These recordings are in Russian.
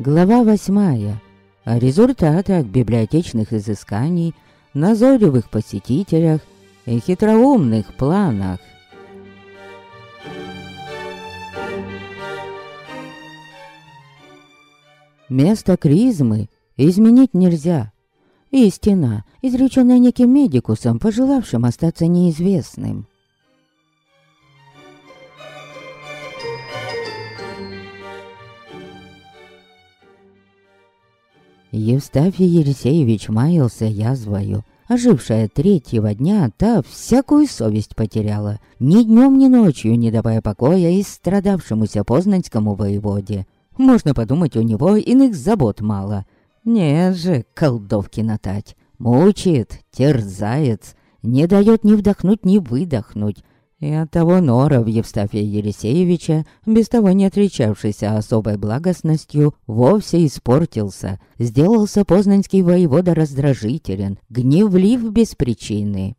Глава восьмая. О результатах библиотечных изысканий, назойливых посетителях и хитроумных планах. Место кризмы изменить нельзя. Истина, изреченная неким медикусом, пожелавшим остаться неизвестным. Евстафий Елисеевич маялся язвою. Ожившая третьего дня, та всякую совесть потеряла, ни днем, ни ночью не давая покоя и страдавшемуся познанскому воеводе. Можно подумать, у него иных забот мало. Нет же, колдовки натать. Мучает, терзает, не дает ни вдохнуть, ни выдохнуть. И оттого Норов Евстафия Елисеевича, без того не отличавшийся особой благостностью, вовсе испортился, сделался познанский воевода раздражителен, гневлив без причины.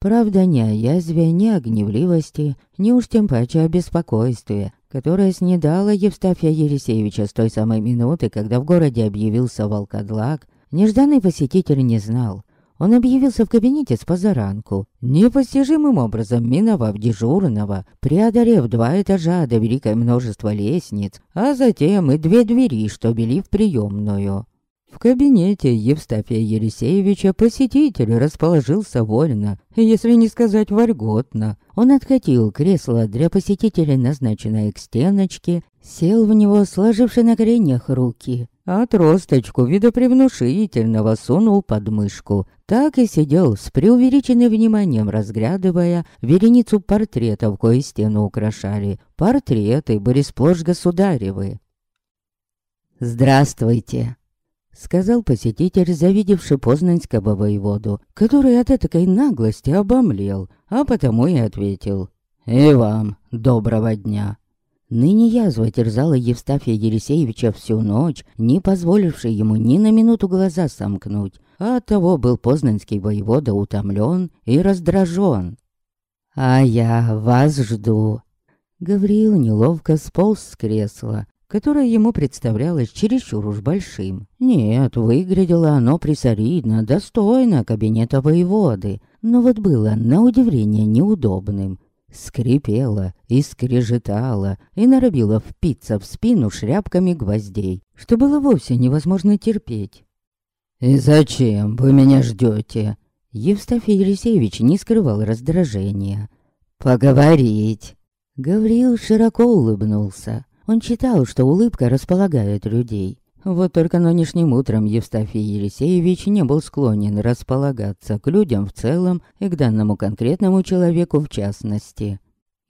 Правда, ни о язве, ни о гневливости, ни уж тем паче о беспокойстве, которое снедало Евстафия Елисеевича с той самой минуты, когда в городе объявился волкодлак, нежданный посетитель не знал. Он объявился в кабинете с позаранку, непостижимым образом миновав дежурного, преодолев два этажа до великое множество лестниц, а затем и две двери, что вели в приемную. В кабинете Евстафия Елисеевича посетитель расположился вольно, если не сказать вольготно. Он откатил кресло для посетителя, назначенное к стеночке, сел в него, сложивши на коленях руки, а тросточку видопривнушительного сунул под мышку. Так и сидел с преувеличенным вниманием, разглядывая вереницу портретов, кои стену украшали. Портреты были сплошь государевы. «Здравствуйте!» Сказал посетитель, завидевший познанского воеводу, который от этой наглости обомлел, а потому и ответил. «И вам доброго дня!» Ныне язва терзала Евстафия Елисеевича всю ночь, не позволивший ему ни на минуту глаза сомкнуть, а оттого был познанский воевода утомлен и раздражен. «А я вас жду», — Гавриил неловко сполз с кресла, которое ему представлялось чересчур уж большим. Нет, выглядело оно присолидно, достойно кабинета воеводы, но вот было на удивление неудобным скрипела и скрежетала и норовила впиться в спину шляпками гвоздей, что было вовсе невозможно терпеть. «И зачем вы меня ждете?» Евстафий Елисеевич не скрывал раздражения. «Поговорить!» Гавриил широко улыбнулся. Он читал, что улыбка располагает людей. Вот только нынешним утром Евстафий Елисеевич не был склонен располагаться к людям в целом и к данному конкретному человеку в частности.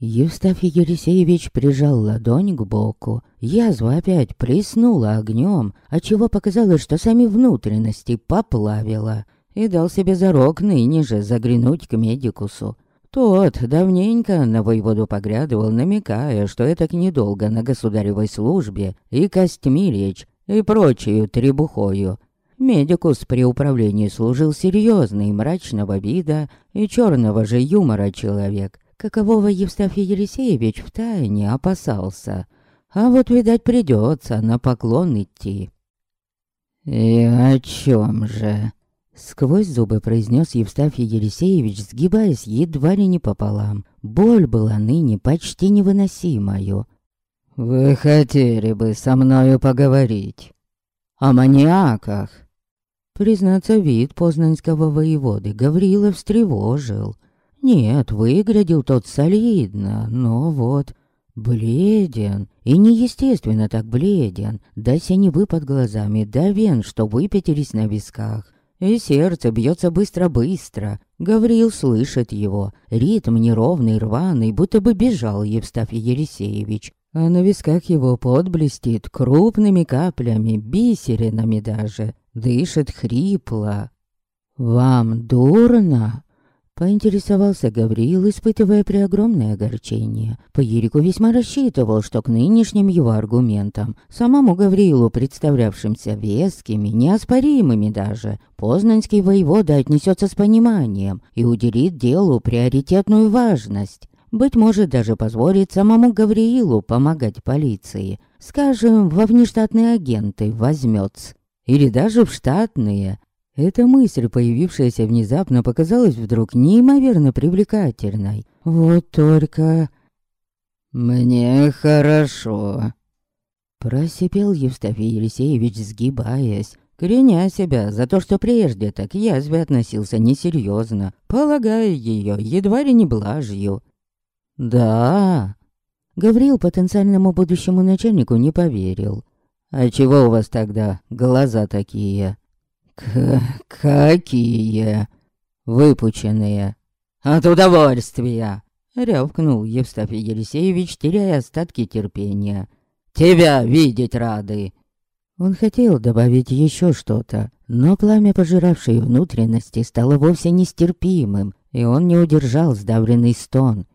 Евстафий Елисеевич прижал ладонь к боку. Язва опять плеснула огнем, отчего показалось, что сами внутренности поплавила. И дал себе зарок ныне же заглянуть к медикусу. Тот давненько на воеводу поглядывал, намекая, что это недолго на государевой службе, и костьми речь, и прочую требухою. Медикус при управлении служил серьезный, мрачного вида и черного же юмора человек, какового Евстафий Елисеевич втайне опасался. А вот, видать, придется на поклон идти. «И о чем же?» Сквозь зубы произнес Евстафий Елисеевич, сгибаясь едва ли не пополам. Боль была ныне почти невыносимою. «Вы хотели бы со мною поговорить о маньяках?» Признаться, вид познанского воеводы Гаврила встревожил. Нет, выглядел тот солидно, но вот бледен. И неестественно так бледен. Да синевы под глазами, да вен, что выпятились на висках. И сердце бьется быстро-быстро. Гавриил слышит его. Ритм неровный, рваный, будто бы бежал Евстафий Елисеевич а на висках его пот блестит крупными каплями, бисеринами даже, дышит хрипло. «Вам дурно?» Поинтересовался Гавриил, испытывая преогромное огорчение. По Ерику весьма рассчитывал, что к нынешним его аргументам, самому Гавриилу, представлявшимся вескими, неоспоримыми даже, познанский воевода отнесется с пониманием и уделит делу приоритетную важность. Быть может, даже позволит самому Гавриилу помогать полиции. скажем, во внештатные агенты возьмется. Или даже в штатные. Эта мысль, появившаяся внезапно, показалась вдруг неимоверно привлекательной. Вот только... «Мне хорошо», — просипел Евстафий Елисеевич, сгибаясь, креня себя за то, что прежде так язве относился несерьезно, полагая ее едва ли не блажью. «Да», Гавриил потенциальному будущему начальнику не поверил. «А чего у вас тогда глаза такие?» К «Какие?» «Выпученные». «От удовольствия!» Рявкнул Евстафий Елисеевич, теряя остатки терпения. «Тебя видеть рады!» Он хотел добавить еще что-то, но пламя, пожиравшее внутренности, стало вовсе нестерпимым, и он не удержал сдавленный стон.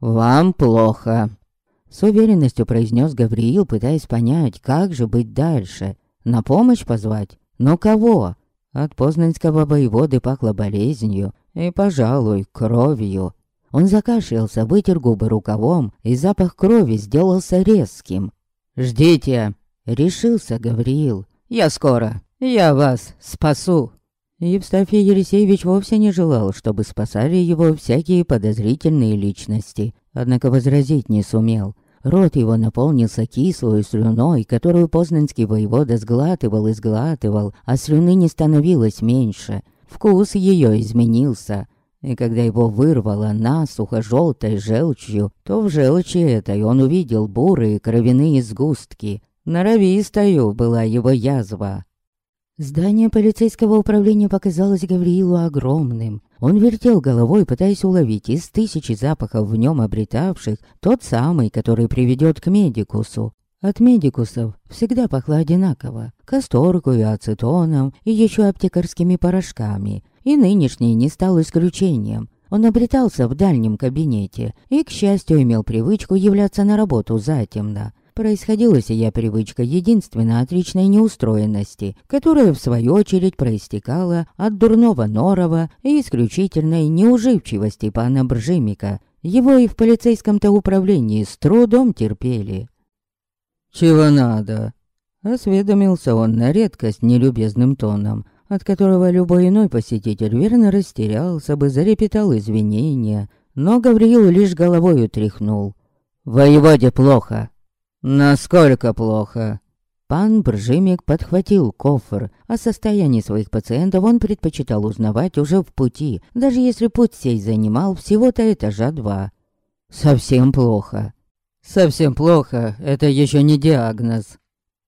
«Вам плохо!» С уверенностью произнес Гавриил, пытаясь понять, как же быть дальше. На помощь позвать? Но кого? От познанского воеводы пахло болезнью и, пожалуй, кровью. Он закашлялся, вытер губы рукавом, и запах крови сделался резким. «Ждите!» — решился Гавриил. «Я скоро! Я вас спасу!» Евстафий Елисеевич вовсе не желал, чтобы спасали его всякие подозрительные личности, однако возразить не сумел. Рот его наполнился кислой слюной, которую познанский воевода сглатывал и сглатывал, а слюны не становилось меньше. Вкус ее изменился. И когда его вырвало насухо желтой желчью, то в желчи этой он увидел бурые кровяные сгустки. Норовистою была его язва. Здание полицейского управления показалось Гавриилу огромным. Он вертел головой, пытаясь уловить из тысячи запахов в нем обретавших тот самый, который приведет к медикусу. От медикусов всегда пахло одинаково, касторкой, ацетоном и еще аптекарскими порошками. И нынешний не стал исключением. Он обретался в дальнем кабинете и, к счастью, имел привычку являться на работу затемно. Происходила сия привычка единственно от личной неустроенности, которая в свою очередь проистекала от дурного норова и исключительной неуживчивости пана Бржимика. Его и в полицейском-то управлении с трудом терпели. «Чего надо?» Осведомился он на редкость нелюбезным тоном, от которого любой иной посетитель верно растерялся бы, зарепетал извинения, но Гавриил лишь головой утряхнул. «Воеводе плохо!» «Насколько плохо?» Пан Бржимик подхватил кофр. О состоянии своих пациентов он предпочитал узнавать уже в пути, даже если путь сей занимал всего-то этажа два. «Совсем плохо». «Совсем плохо, это еще не диагноз».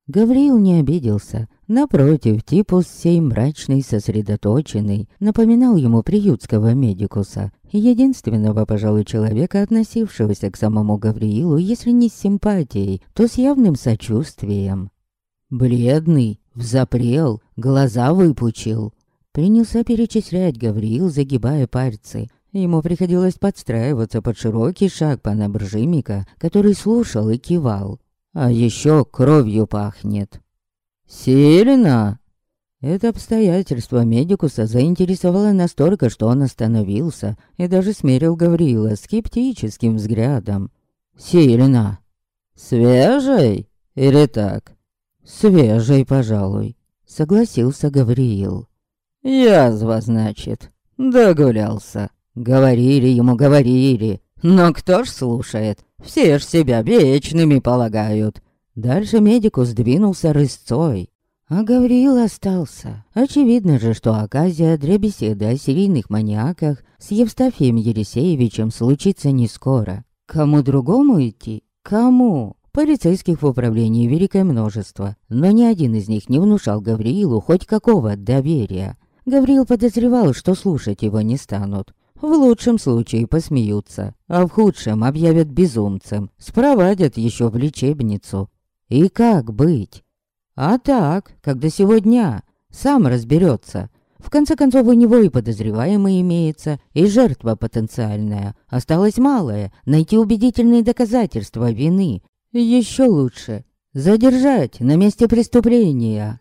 Гавриил не обиделся. Напротив, типус сей мрачный, сосредоточенный, напоминал ему приютского медикуса, единственного, пожалуй, человека, относившегося к самому Гавриилу, если не с симпатией, то с явным сочувствием. Бледный, взапрел, глаза выпучил. Принялся перечислять Гавриил, загибая пальцы. Ему приходилось подстраиваться под широкий шаг пана Бржимика, который слушал и кивал. А еще кровью пахнет. «Сильно?» Это обстоятельство медикуса заинтересовало настолько, что он остановился и даже смерил Гаврила скептическим взглядом. «Сильно? Свежей? Или так?» «Свежей, пожалуй», — согласился Гавриил. «Язва, значит. Догулялся. Говорили ему, говорили. Но кто ж слушает? Все ж себя вечными полагают. Дальше медику сдвинулся рысцой. А Гавриил остался. Очевидно же, что оказия для беседы о серийных маньяках с Евстафием Елисеевичем случится не скоро. Кому другому идти? Кому? Полицейских в управлении великое множество, но ни один из них не внушал Гавриилу хоть какого доверия. Гавриил подозревал, что слушать его не станут. В лучшем случае посмеются, а в худшем объявят безумцем, спровадят еще в лечебницу. И как быть? А так, когда сегодня сам разберется. В конце концов, у него и подозреваемый имеется, и жертва потенциальная. Осталось малое — найти убедительные доказательства вины. Еще лучше — задержать на месте преступления.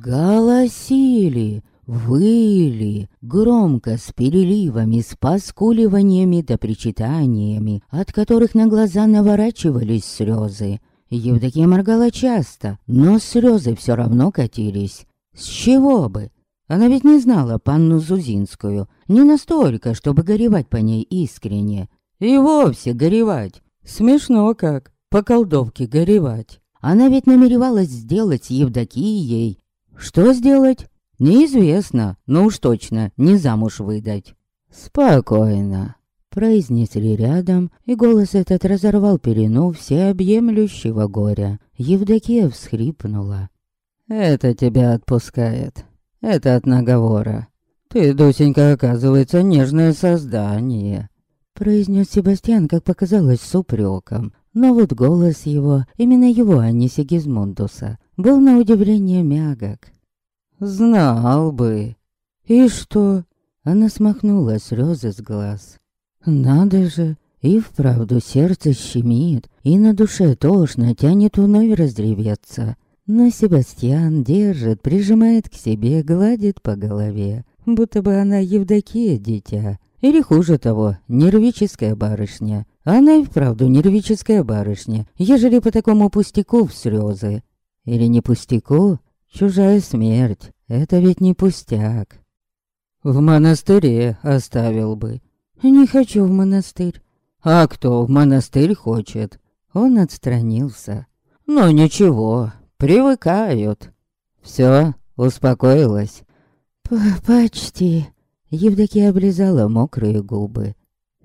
Голосили, выли, громко, с переливами, с поскуливаниями да причитаниями, от которых на глаза наворачивались слезы. Евдокия моргала часто, но слезы все равно катились. С чего бы? Она ведь не знала панну Зузинскую, не настолько, чтобы горевать по ней искренне. И вовсе горевать. Смешно как, по колдовке горевать. Она ведь намеревалась сделать Евдокией. Что сделать? Неизвестно, но уж точно не замуж выдать. Спокойно, произнесли рядом, и голос этот разорвал перену всеобъемлющего горя. Евдокия всхрипнула. «Это тебя отпускает. Это от наговора. Ты, Дусенька, оказывается, нежное создание», произнес Себастьян, как показалось, с упреком. Но вот голос его, именно его, а не Сигизмундуса, был на удивление мягок. «Знал бы». «И что?» Она смахнула слезы с глаз. «Надо же, и вправду сердце щемит, и на душе тошно тянет вновь разреветься. Но Себастьян держит, прижимает к себе, гладит по голове, будто бы она Евдокия дитя. Или хуже того, нервическая барышня. Она и вправду нервическая барышня, ежели по такому пустяку в слезы. Или не пустяку, чужая смерть, это ведь не пустяк. В монастыре оставил бы. Не хочу в монастырь. А кто в монастырь хочет? Он отстранился. Но ничего, привыкают. Все, успокоилась. П Почти. Евдокия облизала мокрые губы.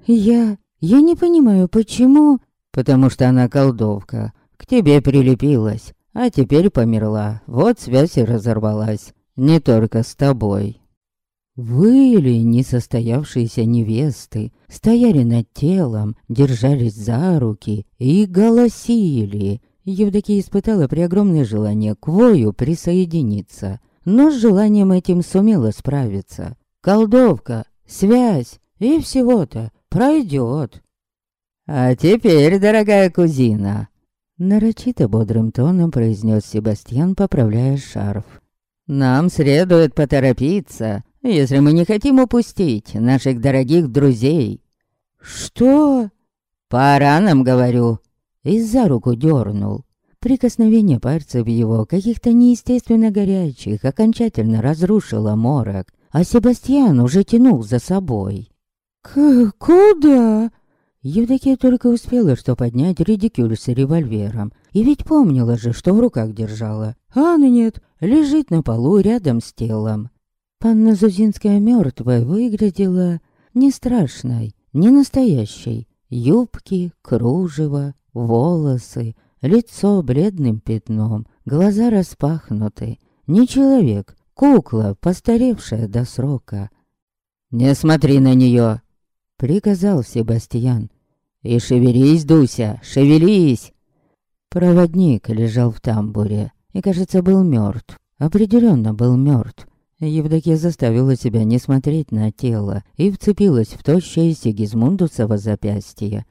Я я не понимаю, почему... Потому что она колдовка. К тебе прилепилась, а теперь померла. Вот связь и разорвалась. Не только с тобой. Выли несостоявшиеся невесты, стояли над телом, держались за руки и голосили. Евдокия испытала преогромное желание к вою присоединиться, но с желанием этим сумела справиться. Колдовка, связь и всего-то пройдет. А теперь, дорогая кузина, нарочито бодрым тоном произнес Себастьян, поправляя шарф. Нам следует поторопиться, если мы не хотим упустить наших дорогих друзей. Что? Пора нам, говорю. И за руку дернул. Прикосновение пальцев его, каких-то неестественно горячих, окончательно разрушило морок, а Себастьян уже тянул за собой. К «Куда?» Евдокия только успела что поднять редикюль с револьвером. И ведь помнила же, что в руках держала. А она нет, лежит на полу рядом с телом. Панна Зузинская мертвая выглядела не страшной, не настоящей. Юбки, кружево, волосы, лицо бледным пятном, глаза распахнуты. Не человек, кукла, постаревшая до срока. «Не смотри на нее!» Приказал Себастьян. «И шевелись, Дуся, шевелись!» Проводник лежал в тамбуре и, кажется, был мертв. Определенно был мертв. Евдокия заставила себя не смотреть на тело и вцепилась в тощее Сигизмундусово запястье.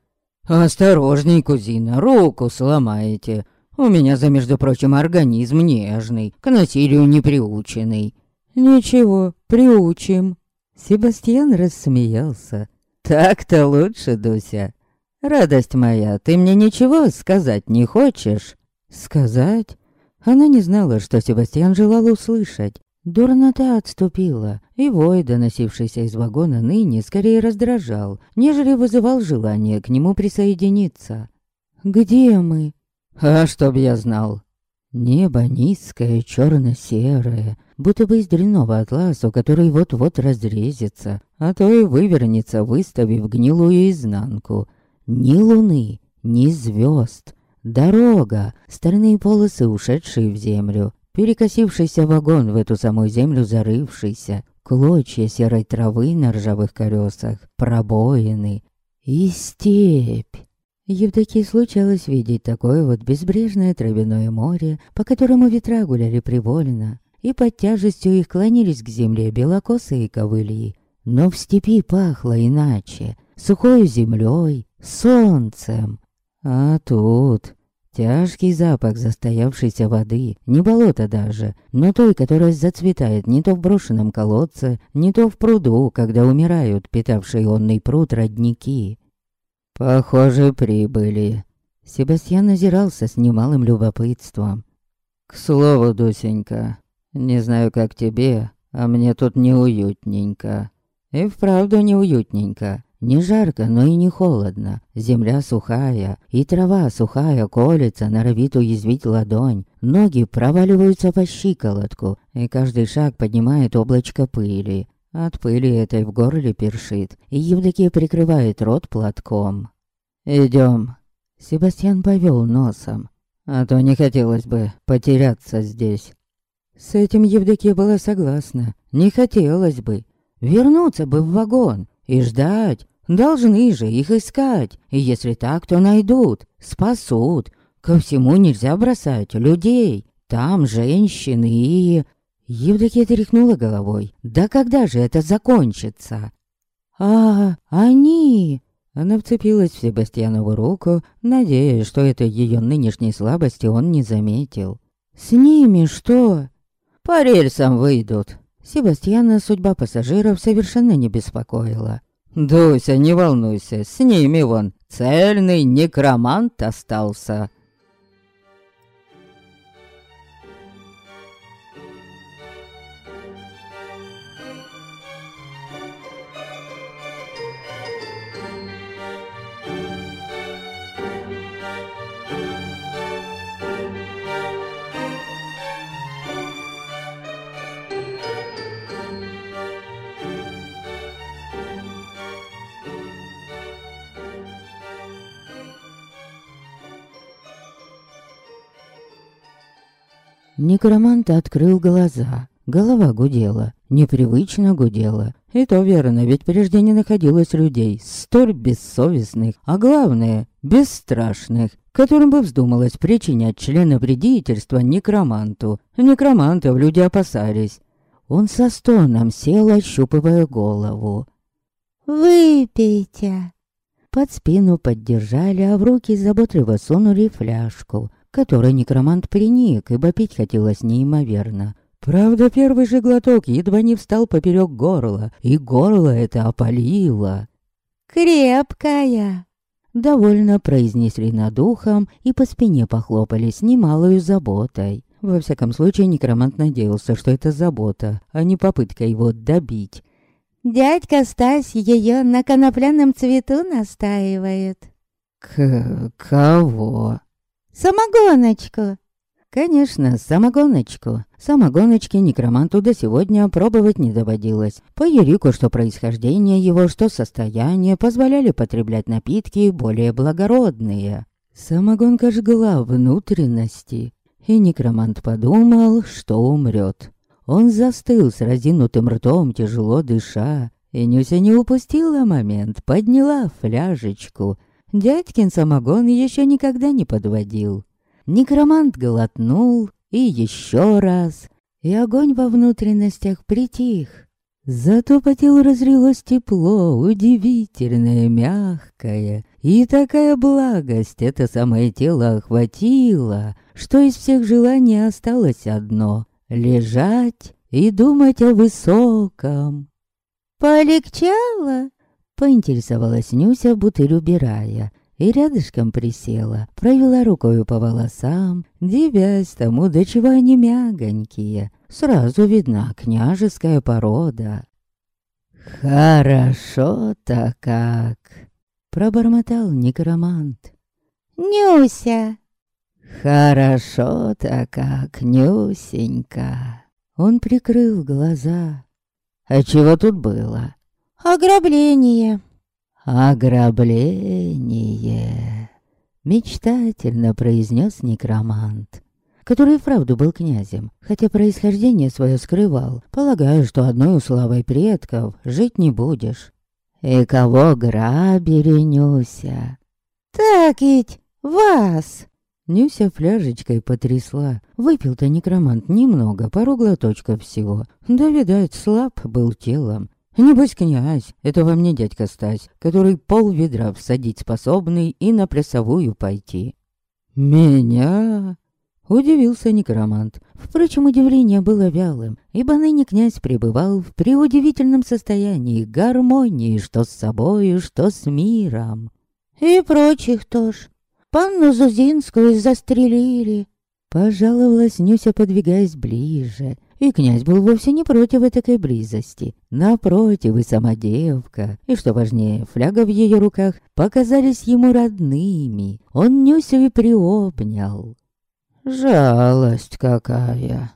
«Осторожней, кузина, руку сломаете. У меня за, между прочим, организм нежный, к насилию не приученный». «Ничего, приучим». Себастьян рассмеялся. «Так-то лучше, Дуся. Радость моя, ты мне ничего сказать не хочешь?» «Сказать?» Она не знала, что Себастьян желал услышать. Дурнота отступила, и вой, доносившийся из вагона ныне, скорее раздражал, нежели вызывал желание к нему присоединиться. «Где мы?» «А чтоб я знал!» Небо низкое, черно-серое, будто бы из дрянного атласа, который вот-вот разрезется, а то и вывернется, выставив гнилую изнанку. Ни луны, ни звезд. Дорога, стальные полосы, ушедшие в землю, перекосившийся вагон в эту самую землю зарывшийся, клочья серой травы на ржавых колесах, пробоины и степь. Евдокии случалось видеть такое вот безбрежное травяное море, по которому ветра гуляли привольно, и под тяжестью их клонились к земле белокосые ковыли. Но в степи пахло иначе, сухой землей, солнцем. А тут Тяжкий запах застоявшейся воды, не болото даже, но той, которая зацветает не то в брошенном колодце, не то в пруду, когда умирают питавшие онный пруд родники. Похоже, прибыли. Себастьян озирался с немалым любопытством. «К слову, Дусенька, не знаю, как тебе, а мне тут неуютненько. И вправду неуютненько. Не жарко, но и не холодно. Земля сухая, и трава сухая колется, норовит уязвить ладонь. Ноги проваливаются по щиколотку, и каждый шаг поднимает облачко пыли. От пыли этой в горле першит, и Евдокия прикрывает рот платком. «Идем». Себастьян повел носом. «А то не хотелось бы потеряться здесь». С этим Евдокия была согласна. Не хотелось бы. Вернуться бы в вагон и ждать. Должны же их искать. И если так, то найдут. Спасут. Ко всему нельзя бросать людей. Там женщины и... Евдокия тряхнула головой. Да когда же это закончится? А, они... Она вцепилась в Себастьянову руку, надеясь, что этой ее нынешней слабости он не заметил. «С ними что?» «По рельсам выйдут». Себастьяна судьба пассажиров совершенно не беспокоила. «Дуся, не волнуйся, с ними вон цельный некромант остался». Некромант открыл глаза. Голова гудела, непривычно гудела. И то верно, ведь прежде не находилось людей, столь бессовестных, а главное, бесстрашных, которым бы вздумалось причинять членовредительство некроманту. Некромантов люди опасались. Он со стоном сел, ощупывая голову. «Выпейте!» Под спину поддержали, а в руки заботливо сунули фляжку которой некромант приник, ибо пить хотелось неимоверно. Правда, первый же глоток едва не встал поперек горла, и горло это опалило. «Крепкая!» Довольно произнесли над ухом и по спине похлопали с немалой заботой. Во всяком случае, некромант надеялся, что это забота, а не попытка его добить. «Дядька Стась ее на конопляном цвету настаивает». «К... кого?» Самогоночку!» Конечно, самогоночку. Самогоночки некроманту до сегодня пробовать не доводилось. По Ерику, что происхождение его, что состояние позволяли потреблять напитки более благородные. Самогонка жгла внутренности, и некромант подумал, что умрет. Он застыл с разинутым ртом, тяжело дыша, и Нюся не упустила момент, подняла фляжечку Дядькин самогон еще никогда не подводил. Некромант глотнул, и еще раз, и огонь во внутренностях притих. Зато по телу разрилось тепло, удивительное, мягкое, и такая благость это самое тело охватило, что из всех желаний осталось одно — лежать и думать о высоком. «Полегчало?» Поинтересовалась Нюся, бутыль убирая, и рядышком присела, провела рукою по волосам, дивясь тому, до чего они мягонькие. Сразу видна княжеская порода. «Хорошо-то как!» — пробормотал некромант. «Нюся!» «Хорошо-то как, Нюсенька!» Он прикрыл глаза. «А чего тут было?» Ограбление. Ограбление. Мечтательно произнес некромант, который вправду был князем, хотя происхождение свое скрывал, полагая, что одной уславой предков жить не будешь. И кого грабили, Нюся? Так ведь вас. Нюся фляжечкой потрясла. Выпил-то некромант немного, пару глоточков всего. Да, видать, слаб был телом. Небось, князь, это во мне дядька Стась, который пол ведра всадить способный и на плясовую пойти. «Меня?» Удивился некромант. Впрочем, удивление было вялым, ибо ныне князь пребывал в преудивительном состоянии гармонии что с собою, что с миром. «И прочих тоже. Панну Зузинскую застрелили». Пожаловалась Нюся, подвигаясь ближе. И князь был вовсе не против этой близости. Напротив, и сама девка, и, что важнее, фляга в ее руках, показались ему родными. Он Нюсю и приобнял. Жалость какая.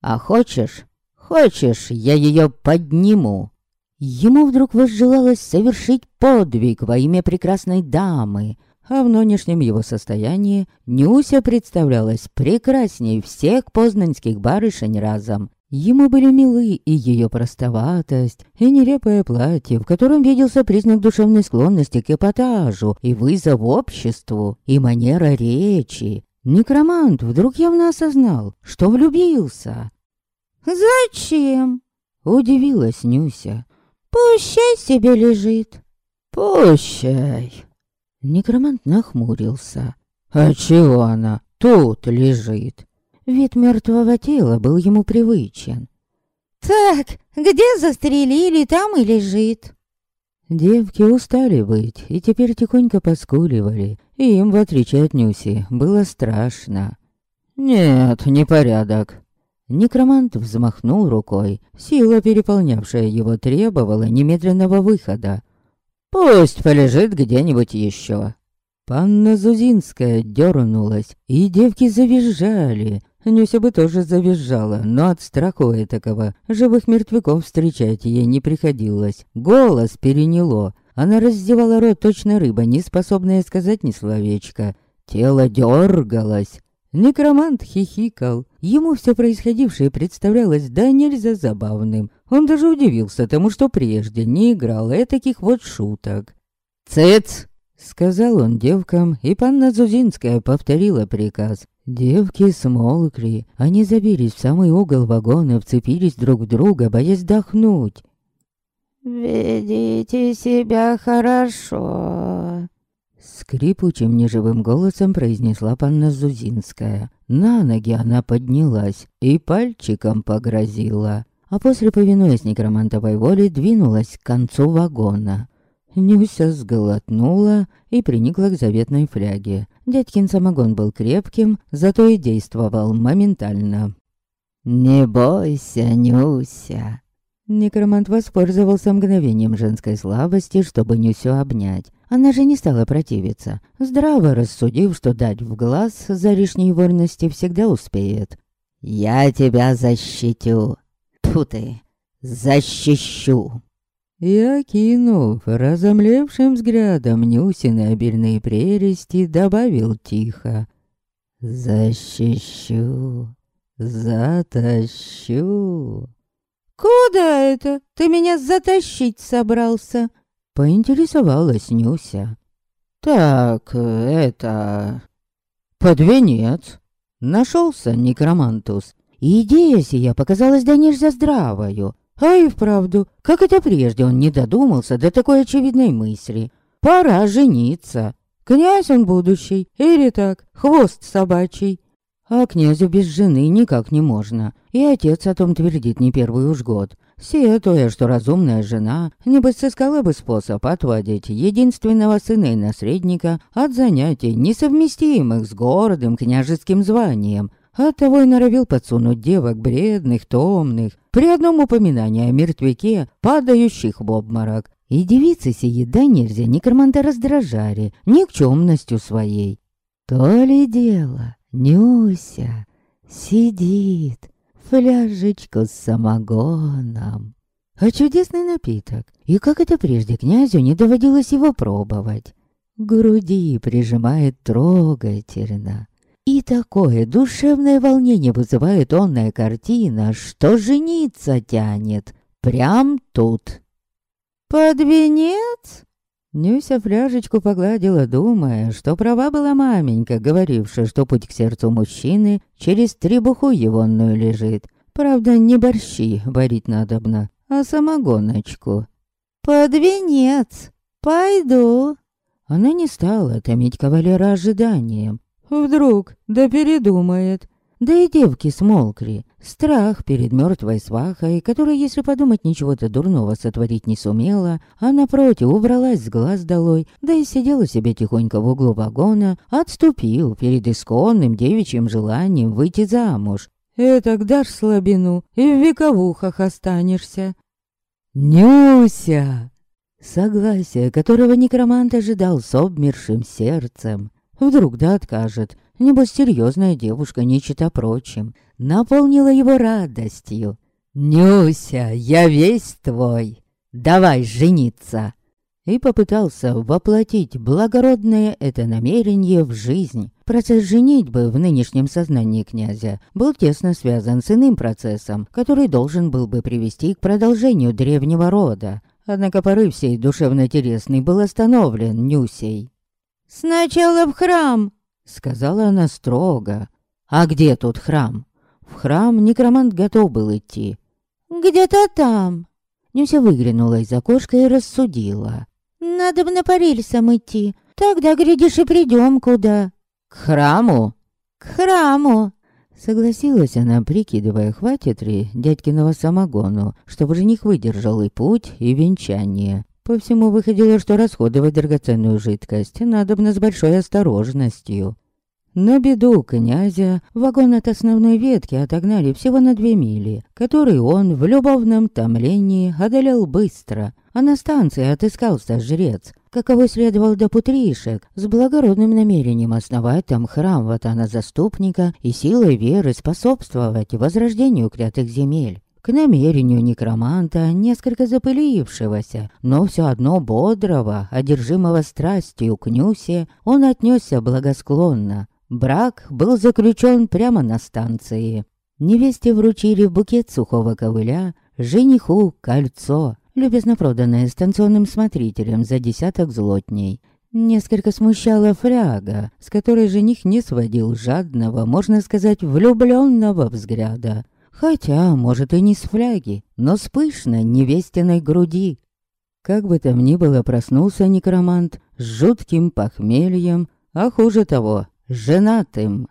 А хочешь, хочешь, я ее подниму. Ему вдруг возжелалось совершить подвиг во имя прекрасной дамы, а в нынешнем его состоянии Нюся представлялась прекрасней всех познанских барышень разом. Ему были милы и ее простоватость, и нелепое платье, в котором виделся признак душевной склонности к эпатажу и вызов обществу, и манера речи, Некромант вдруг явно осознал, что влюбился. «Зачем?» — удивилась Нюся. «Пущай себе лежит». «Пущай». Некромант нахмурился. «А чего она тут лежит?» Вид мертвого тела был ему привычен. «Так, где застрелили, там и лежит». Девки устали быть и теперь тихонько поскуливали, и им, в отличие от Нюси, было страшно. «Нет, непорядок». Некромант взмахнул рукой. Сила, переполнявшая его, требовала немедленного выхода. «Пусть полежит где-нибудь еще». Панна Зузинская дернулась, и девки завизжали. Нюся бы тоже завизжала, но от страха этакого живых мертвяков встречать ей не приходилось. Голос переняло. Она раздевала рот точно рыба, не способная сказать ни словечка. Тело дергалось. Некромант хихикал. Ему все происходившее представлялось да нельзя забавным. Он даже удивился тому, что прежде не играл таких вот шуток. «Цыц!» — сказал он девкам, и панна Зузинская повторила приказ. Девки смолкли, они забились в самый угол вагона, вцепились друг в друга, боясь вдохнуть. «Ведите себя хорошо», — скрипучим неживым голосом произнесла панна Зузинская. На ноги она поднялась и пальчиком погрозила, а после, повинуясь некромантовой воле, двинулась к концу вагона. Нюся сглотнула и приникла к заветной фляге. Дядькин самогон был крепким, зато и действовал моментально. «Не бойся, Нюся!» Некромант воспользовался мгновением женской слабости, чтобы Нюсю обнять. Она же не стала противиться, здраво рассудив, что дать в глаз за лишней вольности всегда успеет. «Я тебя защитю! Тьфу ты! Защищу!» И окинув разомлевшим взглядом Нюсины обильные прелести, добавил тихо. «Защищу, затащу». «Куда это? Ты меня затащить собрался?» Поинтересовалась Нюся. «Так, это...» «Под венец!» Нашелся некромантус. Идея сия показалась да нельзя здравою. А и вправду, как это прежде он не додумался до такой очевидной мысли. Пора жениться. Князь он будущий, или так, хвост собачий. А князю без жены никак не можно. И отец о том твердит не первый уж год. Сетуя, что разумная жена, небось сыскала бы способ отводить единственного сына и наследника от занятий, несовместимых с гордым княжеским званием, Оттого и норовил подсунуть девок бредных, томных, при одном упоминании о мертвяке, падающих в обморок. И девицы сии да нельзя некроманта раздражали никчемностью своей. То ли дело, Нюся сидит, фляжечку с самогоном. А чудесный напиток, и как это прежде князю не доводилось его пробовать. Груди прижимает трогательно, такое душевное волнение вызывает онная картина, что жениться тянет прям тут. «Под венец?» Нюся фляжечку погладила, думая, что права была маменька, говорившая, что путь к сердцу мужчины через требуху егонную лежит. Правда, не борщи варить надобно, а самогоночку. «Под венец! Пойду!» Она не стала томить кавалера ожиданием. Вдруг, да передумает. Да и девки смолкли. Страх перед мертвой свахой, которая, если подумать, ничего-то дурного сотворить не сумела, а напротив убралась с глаз долой, да и сидела себе тихонько в углу вагона, отступил перед исконным девичьим желанием выйти замуж. Этак дашь слабину и в вековухах останешься. «Нюся!» Согласие, которого некромант ожидал с обмершим сердцем. Вдруг да откажет, небось серьезная девушка, не чита прочим, наполнила его радостью. «Нюся, я весь твой! Давай жениться!» И попытался воплотить благородное это намерение в жизнь. Процесс женитьбы в нынешнем сознании князя был тесно связан с иным процессом, который должен был бы привести к продолжению древнего рода. Однако порыв сей душевно интересный был остановлен Нюсей. «Сначала в храм!» — сказала она строго. «А где тут храм?» В храм некромант готов был идти. «Где-то там!» Нюся выглянула из окошка и рассудила. «Надо бы на по рельсам идти. Тогда, глядишь, и придем куда». «К храму?» «К храму!» Согласилась она, прикидывая, хватит ли дядькиного самогону, чтобы жених выдержал и путь, и венчание. По всему выходило, что расходовать драгоценную жидкость надобно с большой осторожностью. На беду князя вагон от основной ветки отогнали всего на две мили, который он в любовном томлении одолел быстро, а на станции отыскался жрец, каково следовал до путришек, с благородным намерением основать там храм Ватана Заступника и силой веры способствовать возрождению клятых земель. К намерению некроманта, несколько запылившегося, но все одно бодрого, одержимого страстью к Нюсе, он отнесся благосклонно. Брак был заключен прямо на станции. Невесте вручили букет сухого ковыля, жениху кольцо, любезно проданное станционным смотрителем за десяток злотней. Несколько смущала фляга, с которой жених не сводил жадного, можно сказать, влюбленного взгляда. Хотя, может, и не с фляги, но с пышной невестиной груди. Как бы там ни было, проснулся некромант с жутким похмельем, а хуже того, женатым.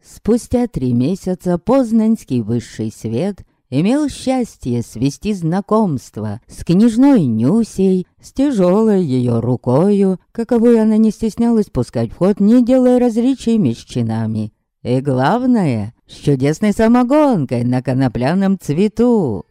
Спустя три месяца познанский высший свет имел счастье свести знакомство с княжной Нюсей, с тяжелой ее рукою, каковую она не стеснялась пускать в ход, не делая различий между чинами. И главное, с чудесной самогонкой на конопляном цвету.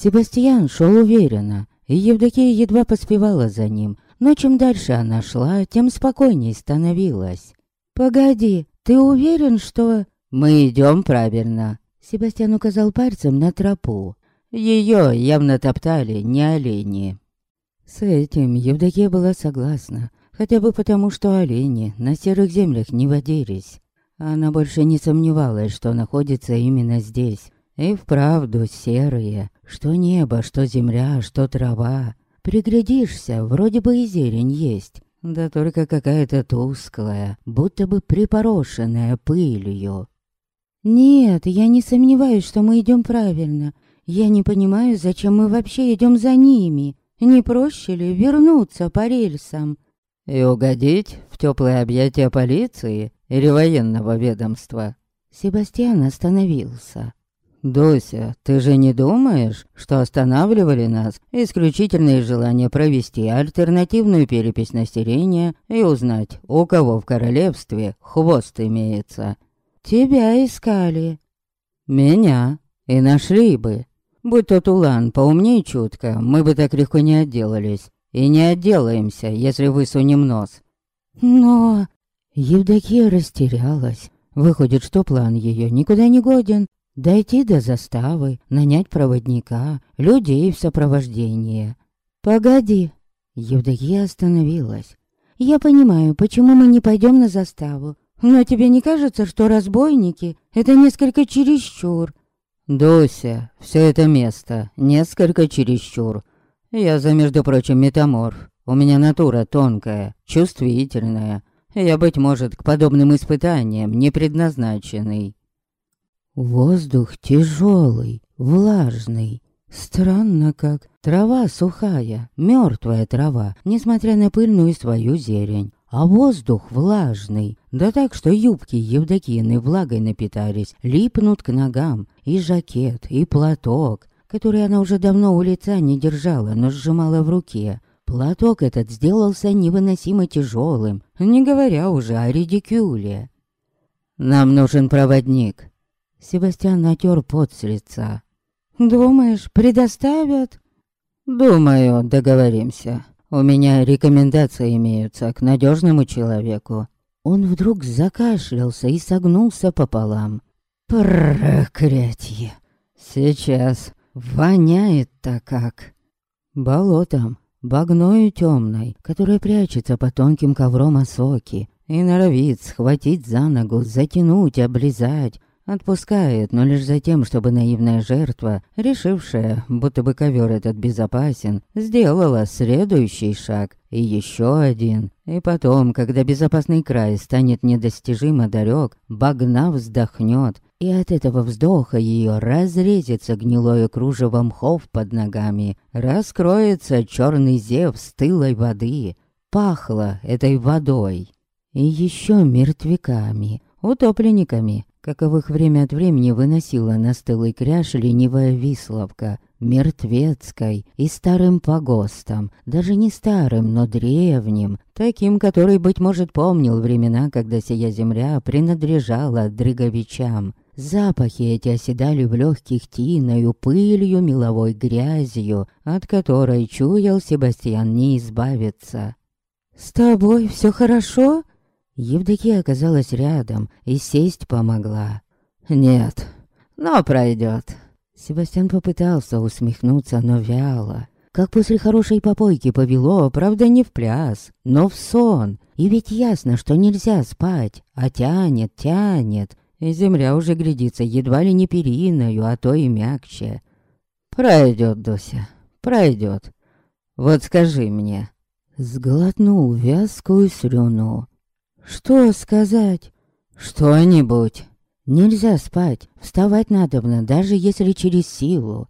Себастьян шел уверенно, и Евдокия едва поспевала за ним, но чем дальше она шла, тем спокойней становилась. «Погоди, ты уверен, что...» «Мы идем правильно», — Себастьян указал пальцем на тропу. Ее явно топтали не олени. С этим Евдокия была согласна, хотя бы потому, что олени на серых землях не водились. Она больше не сомневалась, что находится именно здесь. И вправду серые, что небо, что земля, что трава. Приглядишься, вроде бы и зелень есть, да только какая-то тусклая, будто бы припорошенная пылью. Нет, я не сомневаюсь, что мы идем правильно. Я не понимаю, зачем мы вообще идем за ними. Не проще ли вернуться по рельсам? И угодить в теплое объятие полиции или военного ведомства? Себастьян остановился. «Дося, ты же не думаешь, что останавливали нас исключительное желание провести альтернативную перепись населения и узнать, у кого в королевстве хвост имеется?» «Тебя искали». «Меня. И нашли бы. Будь то Тулан поумнее чутко, мы бы так легко не отделались. И не отделаемся, если высунем нос». «Но...» Евдокия растерялась. Выходит, что план ее никуда не годен, Дойти до заставы, нанять проводника, людей в сопровождение. «Погоди!» Евдокия остановилась. Я понимаю, почему мы не пойдем на заставу. Но тебе не кажется, что разбойники — это несколько чересчур?» «Дуся, все это место несколько чересчур. Я за, между прочим, метаморф. У меня натура тонкая, чувствительная. Я, быть может, к подобным испытаниям не предназначенный». Воздух тяжелый, влажный. Странно как. Трава сухая, мертвая трава, несмотря на пыльную свою зелень. А воздух влажный, да так, что юбки Евдокины влагой напитались, липнут к ногам, и жакет, и платок, который она уже давно у лица не держала, но сжимала в руке. Платок этот сделался невыносимо тяжелым, не говоря уже о редикюле. «Нам нужен проводник», Себастьян натер пот с лица. «Думаешь, предоставят?» «Думаю, договоримся. У меня рекомендации имеются к надежному человеку». Он вдруг закашлялся и согнулся пополам. «Проклятье! Сейчас воняет-то как!» Болотом, багною темной, которая прячется по тонким ковром осоки и норовит схватить за ногу, затянуть, облизать, Отпускает, но лишь за тем, чтобы наивная жертва, решившая, будто бы ковер этот безопасен, сделала следующий шаг и еще один. И потом, когда безопасный край станет недостижимо далек, Багна вздохнет, и от этого вздоха ее разрезется гнилое кружево мхов под ногами, раскроется черный зев стылой воды. Пахло этой водой. И еще мертвяками, утопленниками, каковых время от времени выносила на стылый кряж ленивая Висловка, мертвецкой и старым погостом, даже не старым, но древним, таким, который, быть может, помнил времена, когда сия земля принадлежала дриговичам. Запахи эти оседали в легких тиною, пылью, меловой грязью, от которой чуял Себастьян не избавиться. «С тобой все хорошо?» Евдокия оказалась рядом и сесть помогла. «Нет, но пройдет». Себастьян попытался усмехнуться, но вяло. Как после хорошей попойки повело, правда не в пляс, но в сон. И ведь ясно, что нельзя спать, а тянет, тянет. И земля уже глядится едва ли не периною, а то и мягче. Пройдет, Дося, пройдет. Вот скажи мне. Сглотнул вязкую слюну. Что сказать? Что-нибудь. Нельзя спать, вставать надобно, даже если через силу.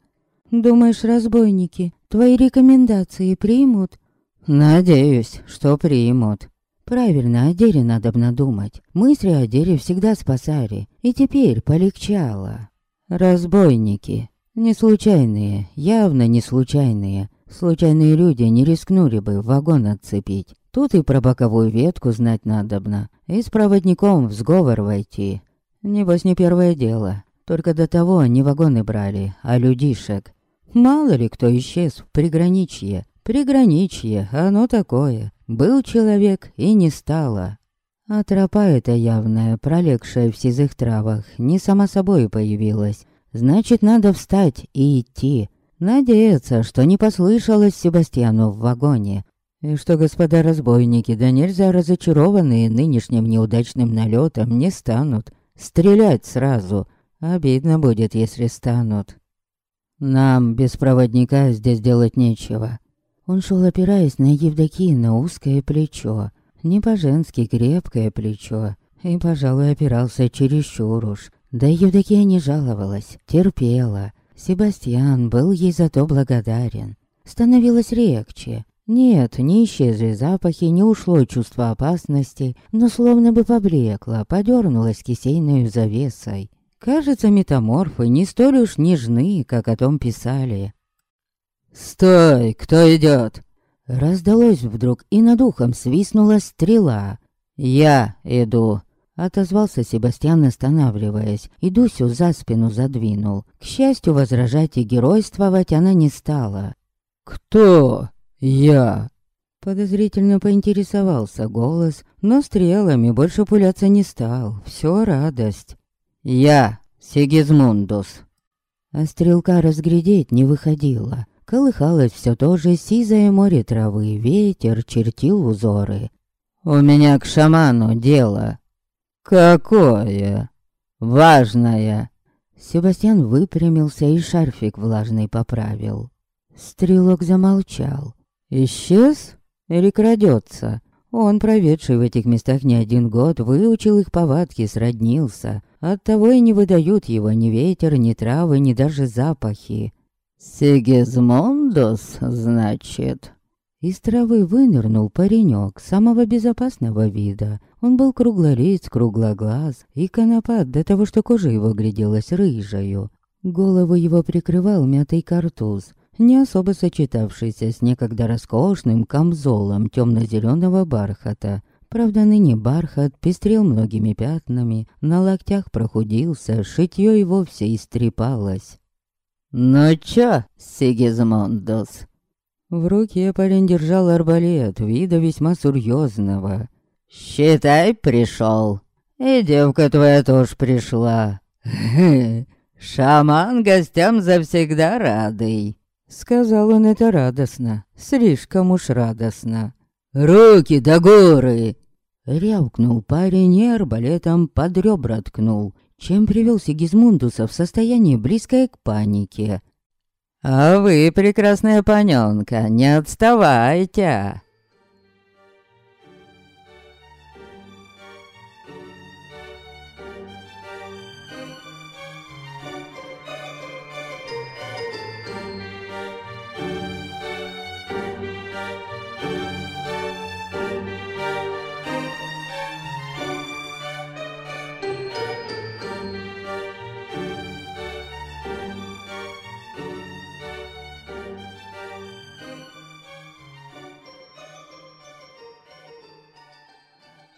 Думаешь, разбойники твои рекомендации примут? Надеюсь, что примут. Правильно, о деле надобно думать. Мысли о деле всегда спасали, и теперь полегчало. Разбойники. Не случайные, явно не случайные. Случайные люди не рискнули бы вагон отцепить. Тут и про боковую ветку знать надобно, и с проводником в сговор войти. Небось, не первое дело. Только до того не вагоны брали, а людишек. Мало ли кто исчез в приграничье. Приграничье, оно такое. Был человек и не стало. А тропа эта явная, пролегшая в сизых травах, не сама собой появилась. Значит, надо встать и идти. Надеяться, что не послышалось Себастьяну в вагоне, и что господа разбойники, да нельзя разочарованные нынешним неудачным налетом, не станут стрелять сразу. Обидно будет, если станут. Нам без проводника здесь делать нечего. Он шел, опираясь на Евдокина узкое плечо, не по-женски крепкое плечо, и, пожалуй, опирался чересчур уж. Да Евдокия не жаловалась, терпела. Себастьян был ей за то благодарен. Становилось легче, нет, не исчезли запахи, не ушло чувство опасности, но словно бы поблекло, подернулось кисейной завесой. Кажется, метаморфы не столь уж нежны, как о том писали. «Стой! Кто идет?» Раздалось вдруг, и над ухом свистнула стрела. «Я иду!» Отозвался Себастьян, останавливаясь, и Дусю за спину задвинул. К счастью, возражать и геройствовать она не стала. «Кто?» «Я...» Подозрительно поинтересовался голос, но стрелами больше пуляться не стал. Все радость. «Я Сигизмундус». А стрелка разглядеть не выходила. Колыхалось все то же сизое море травы, ветер чертил узоры. «У меня к шаману дело». «Какое?» «Важное». Себастьян выпрямился и шарфик влажный поправил. Стрелок замолчал. «Исчез? Или крадется?» Он, проведший в этих местах не один год, выучил их повадки, сроднился. Оттого и не выдают его ни ветер, ни травы, ни даже запахи. «Сигизмундус, значит?» Из травы вынырнул паренек самого безопасного вида. Он был круглолиц, круглоглаз и конопат до того, что кожа его гляделась рыжою. Голову его прикрывал мятый картуз, не особо сочетавшийся с некогда роскошным камзолом темно-зеленого бархата. Правда, ныне бархат пестрел многими пятнами, на локтях прохудился, шитье и вовсе истрепалось. «Ну чё, Сигизмундус?» В руке парень держал арбалет, вида весьма серьезного. «Считай, пришел. И девка твоя тоже пришла. Шаман гостям завсегда радый». Сказал он это радостно, слишком уж радостно. «Руки до горы!» Рявкнул парень и арбалетом под ребра ткнул, чем привел Сигизмундуса в состояние близкое к панике. «А вы, прекрасная паненка, не отставайте!»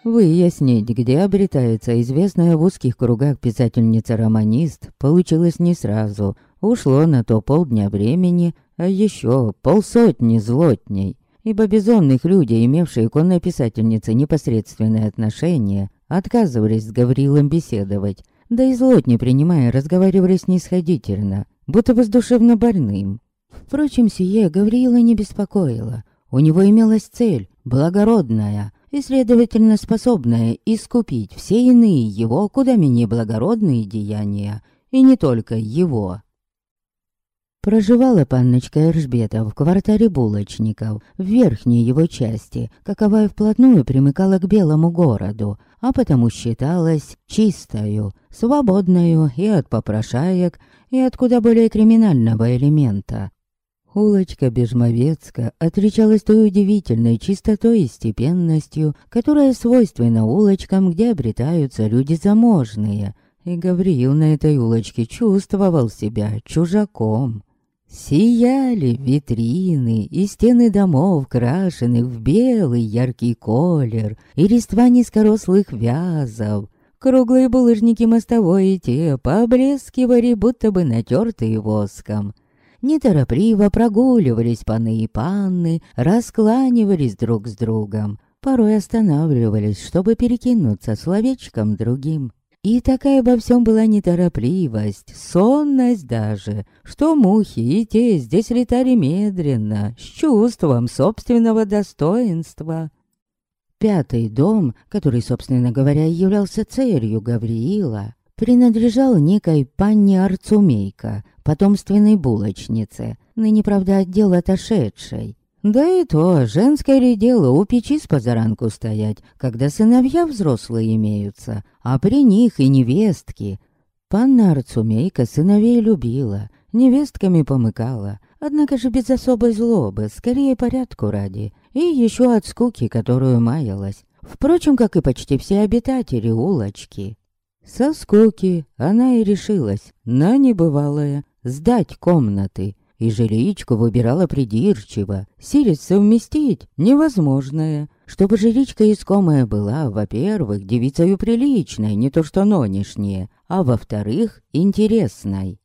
Выяснить, где обретается известная в узких кругах писательница-романист, получилось не сразу. Ушло на то полдня времени, а еще полсотни злотней. Ибо безумных людей, имевшие к конной писательнице непосредственное отношение, отказывались с Гаврилом беседовать. Да и злотни, принимая, разговаривали снисходительно, будто воздушевно больным. Впрочем, сие Гавриила не беспокоило. У него имелась цель, благородная — и, следовательно, способная искупить все иные его куда менее благородные деяния, и не только его. Проживала панночка Эржбета в квартире булочников, в верхней его части, каковая вплотную примыкала к белому городу, а потому считалась чистою, свободною и от попрошаек, и от куда более криминального элемента. Улочка Бежмовецка отличалась той удивительной чистотой и степенностью, которая свойственна улочкам, где обретаются люди заможные. И Гавриил на этой улочке чувствовал себя чужаком. Сияли витрины и стены домов, крашенных в белый яркий колер, и листва низкорослых вязов. Круглые булыжники мостовой и те поблескивали, будто бы натертые воском неторопливо прогуливались паны и панны, раскланивались друг с другом, порой останавливались, чтобы перекинуться словечком другим. И такая во всем была неторопливость, сонность даже, что мухи и те здесь летали медленно, с чувством собственного достоинства. Пятый дом, который, собственно говоря, являлся целью Гавриила, принадлежал некой панне Арцумейка, потомственной булочнице, ныне, правда, отдел отошедшей. Да и то, женское ли дело у печи с позаранку стоять, когда сыновья взрослые имеются, а при них и невестки. Панна Арцумейка сыновей любила, невестками помыкала, однако же без особой злобы, скорее порядку ради, и еще от скуки, которую маялась. Впрочем, как и почти все обитатели улочки. Со скуки она и решилась на небывалое сдать комнаты, и жиличку выбирала придирчиво, силясь совместить невозможное, чтобы жиличка искомая была, во-первых, девицею приличной, не то что нонешнее, а во-вторых, интересной.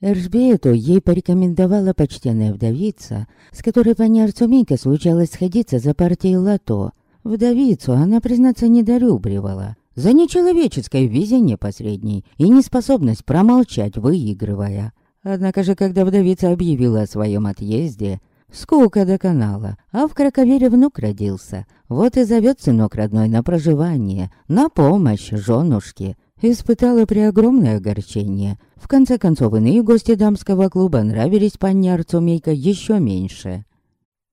Эржбету ей порекомендовала почтенная вдовица, с которой паня Арцумейка случалось сходиться за партией лото. Вдовицу она, признаться, недолюбливала, за нечеловеческое везение посредней и неспособность промолчать, выигрывая. Однако же, когда вдовица объявила о своем отъезде, Скука до канала, а в Краковере внук родился. Вот и зовет сынок родной на проживание, на помощь женушке. Испытала преогромное огорчение. В конце концов, иные гости дамского клуба нравились панне Арцумейка еще меньше.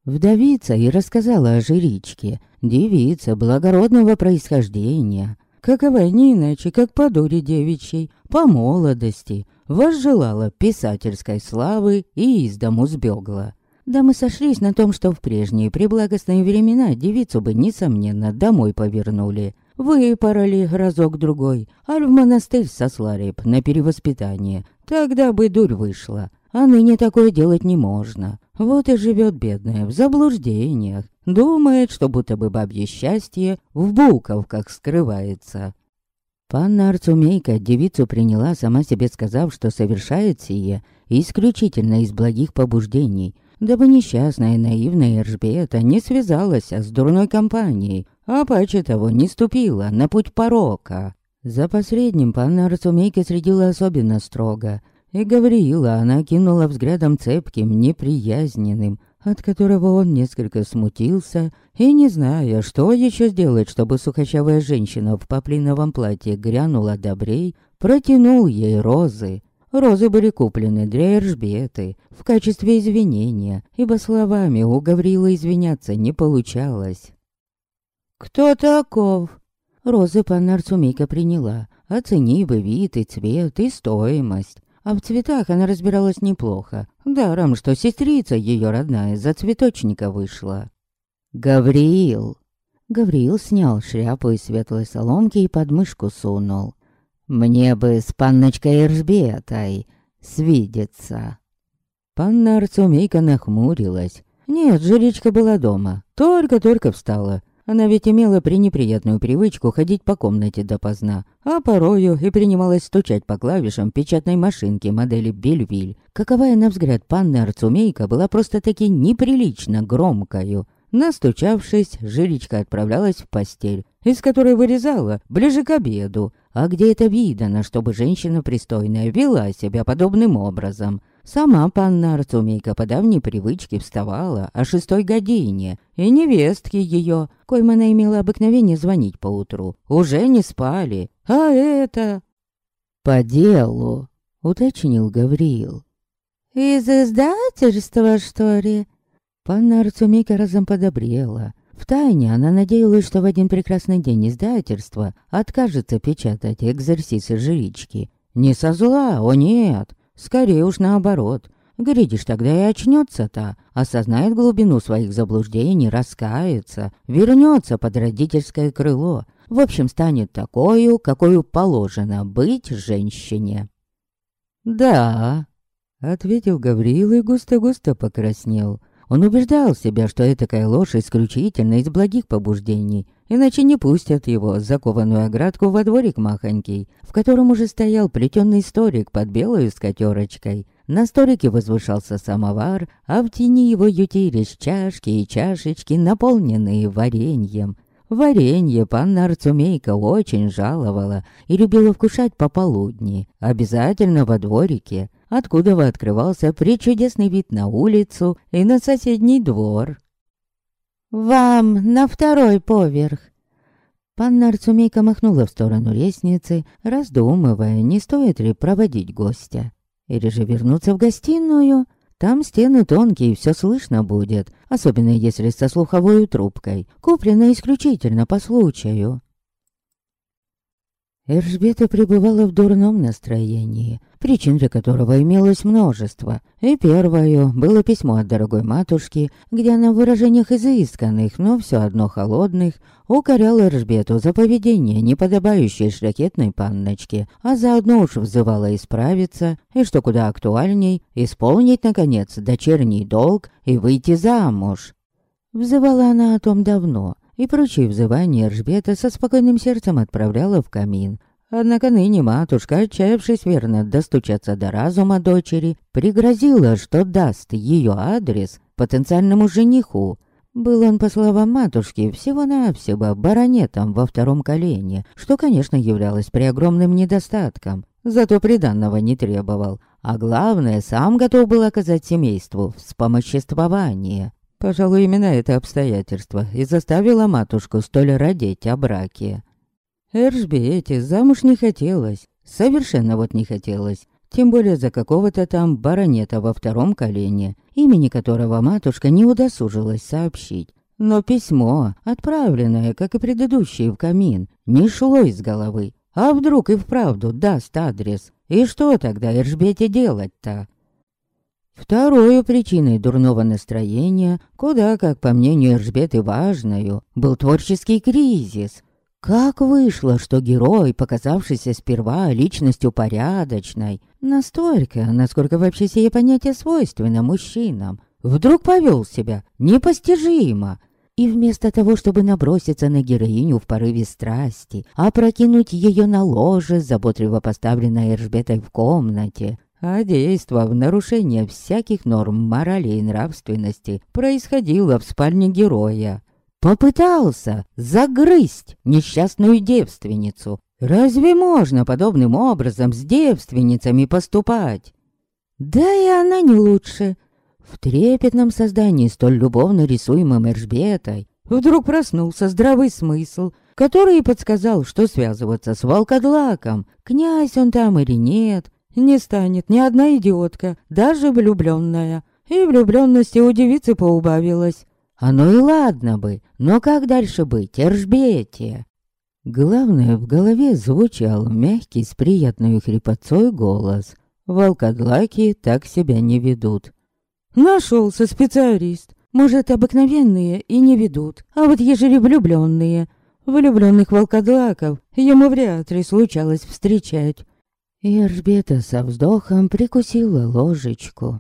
Вдовица и рассказала о жричке, девица благородного происхождения. Какова не иначе, как по дуре девичьей, по молодости, возжелала писательской славы и из дому сбегла. Да мы сошлись на том, что в прежние приблагостные времена девицу бы, несомненно, домой повернули. Выпороли разок-другой, а в монастырь сослали б на перевоспитание. Тогда бы дурь вышла. А ныне такое делать не можно. Вот и живет бедная в заблуждениях. Думает, что будто бы бабье счастье в буковках скрывается. Панна Арцумейка девицу приняла, сама себе сказав, что совершает сие исключительно из благих побуждений, дабы несчастная наивная Эржбета не связалась с дурной компанией, а паче того не ступила на путь порока. За посредним панна Арцумейка следила особенно строго, и Гавриила она кинула взглядом цепким, неприязненным, от которого он несколько смутился, и, не зная, что еще сделать, чтобы сухощавая женщина в поплиновом платье грянула добрей, протянул ей розы. Розы были куплены для Эржбеты в качестве извинения, ибо словами у Гаврила извиняться не получалось. «Кто таков?» Розы панна Арцумейка приняла, оценив вид, и цвет, и стоимость. А в цветах она разбиралась неплохо. Даром, что сестрица ее родная за цветочника вышла. «Гавриил!» Гавриил снял шляпу из светлой соломки и подмышку сунул. «Мне бы с панночкой Эржбетой свидеться!» Панна Арцумейка нахмурилась. Нет, жричка была дома. Только-только встала. Она ведь имела пренеприятную привычку ходить по комнате допоздна, а порою и принималась стучать по клавишам печатной машинки модели Бельвиль, каковая, на взгляд панны Арцумейка, была просто-таки неприлично громкою. Настучавшись, жиличка отправлялась в постель, из которой вырезала ближе к обеду. А где это видано, чтобы женщина пристойная вела себя подобным образом? Сама панна Арцумейка по давней привычке вставала о шестой године, и невестки ее, коим она имела обыкновение звонить поутру, уже не спали. А это... «По делу», — уточнил Гавриил. «Из издательства, что ли?» Панна Арцумейка разом подобрела. Втайне она надеялась, что в один прекрасный день издательство откажется печатать экзерсисы жрички. Не со зла, о нет, Скорее уж наоборот. Глядишь, тогда и очнется-то, осознает глубину своих заблуждений, раскается, вернется под родительское крыло. В общем, станет такой, какой положено быть женщине. «Да», — ответил Гавриил и густо-густо покраснел. Он убеждал себя, что этакая ложь исключительно из благих побуждений, иначе не пустят его, закованную оградку, во дворик махонький, в котором уже стоял плетённый столик под белой скатерочкой. На столике возвышался самовар, а в тени его ютились чашки и чашечки, наполненные вареньем. Варенье панна Арцумейка очень жаловала и любила вкушать пополудни, обязательно во дворике, откуда открывался причудесный вид на улицу и на соседний двор. «Вам на второй поверх!» Панна Арцумейка махнула в сторону лестницы, раздумывая, не стоит ли проводить гостя. Или же вернуться в гостиную. Там стены тонкие, все слышно будет, особенно если со слуховой трубкой, куплена исключительно по случаю. Эржбета пребывала в дурном настроении, причин для которого имелось множество. И первое было письмо от дорогой матушки, где она в выражениях изысканных, но все одно холодных, укоряла Эржбету за поведение, неподобающей шляхетной панночке, а заодно уж взывала исправиться, и, что куда актуальней, исполнить, наконец, дочерний долг и выйти замуж. Взывала она о том давно, и прочие взывания Ржбета со спокойным сердцем отправляла в камин. Однако ныне матушка, отчаявшись верно достучаться до разума дочери, пригрозила, что даст ее адрес потенциальному жениху. Был он, по словам матушки, всего-навсего баронетом во втором колене, что, конечно, являлось преогромным недостатком. Зато приданного не требовал, а главное, сам готов был оказать семейству вспомоществование. Пожалуй, именно это обстоятельство и заставило матушку столь родить о браке. Эржбете замуж не хотелось, совершенно вот не хотелось. Тем более за какого-то там баронета во втором колене, имени которого матушка не удосужилась сообщить. Но письмо, отправленное, как и предыдущее, в камин, не шло из головы. А вдруг и вправду даст адрес? И что тогда Эржбете делать-то? Второй причиной дурного настроения, куда, как по мнению Эржбеты, важною, был творческий кризис. Как вышло, что герой, показавшийся сперва личностью порядочной, настолько, насколько вообще сие понятие свойственно мужчинам, вдруг повел себя непостижимо. И вместо того, чтобы наброситься на героиню в порыве страсти, опрокинуть ее на ложе, заботливо поставленной Эржбетой в комнате, а действо в нарушение всяких норм морали и нравственности происходило в спальне героя. Попытался загрызть несчастную девственницу. Разве можно подобным образом с девственницами поступать? Да и она не лучше. В трепетном создании, столь любовно рисуемым Эржбетой, вдруг проснулся здравый смысл, который и подсказал, что связываться с волкодлаком, князь он там или нет, не станет ни одна идиотка, даже влюбленная. И влюбленности у девицы поубавилось. Оно и ладно бы, но как дальше быть, Эржбете? Главное, в голове звучал мягкий с приятной хрипотцой голос. Волкодлаки так себя не ведут. Нашелся специалист. Может, обыкновенные и не ведут, а вот ежели влюбленные. Влюбленных волкодлаков ему вряд ли случалось встречать. И Эржбета со вздохом прикусила ложечку.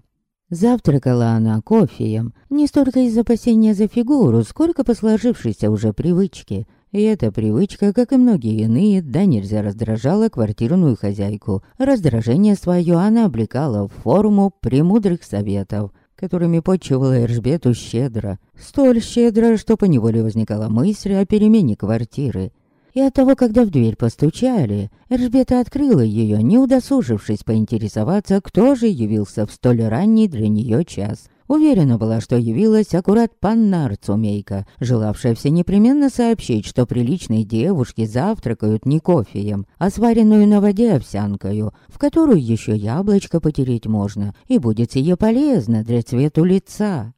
Завтракала она кофеем, не столько из опасения за фигуру, сколько по сложившейся уже привычке. И эта привычка, как и многие иные, да нельзя раздражала квартирную хозяйку. Раздражение свое она облекала в форму премудрых советов, которыми почивала Эржбету щедро. Столь щедро, что поневоле возникала мысль о перемене квартиры. И от того, когда в дверь постучали, Эржбета открыла ее, не удосужившись поинтересоваться, кто же явился в столь ранний для нее час. Уверена была, что явилась аккурат панна Арцумейка, желавшая все непременно сообщить, что приличные девушки завтракают не кофеем, а сваренную на воде овсянкою, в которую еще яблочко потереть можно, и будет ее полезно для цвету лица.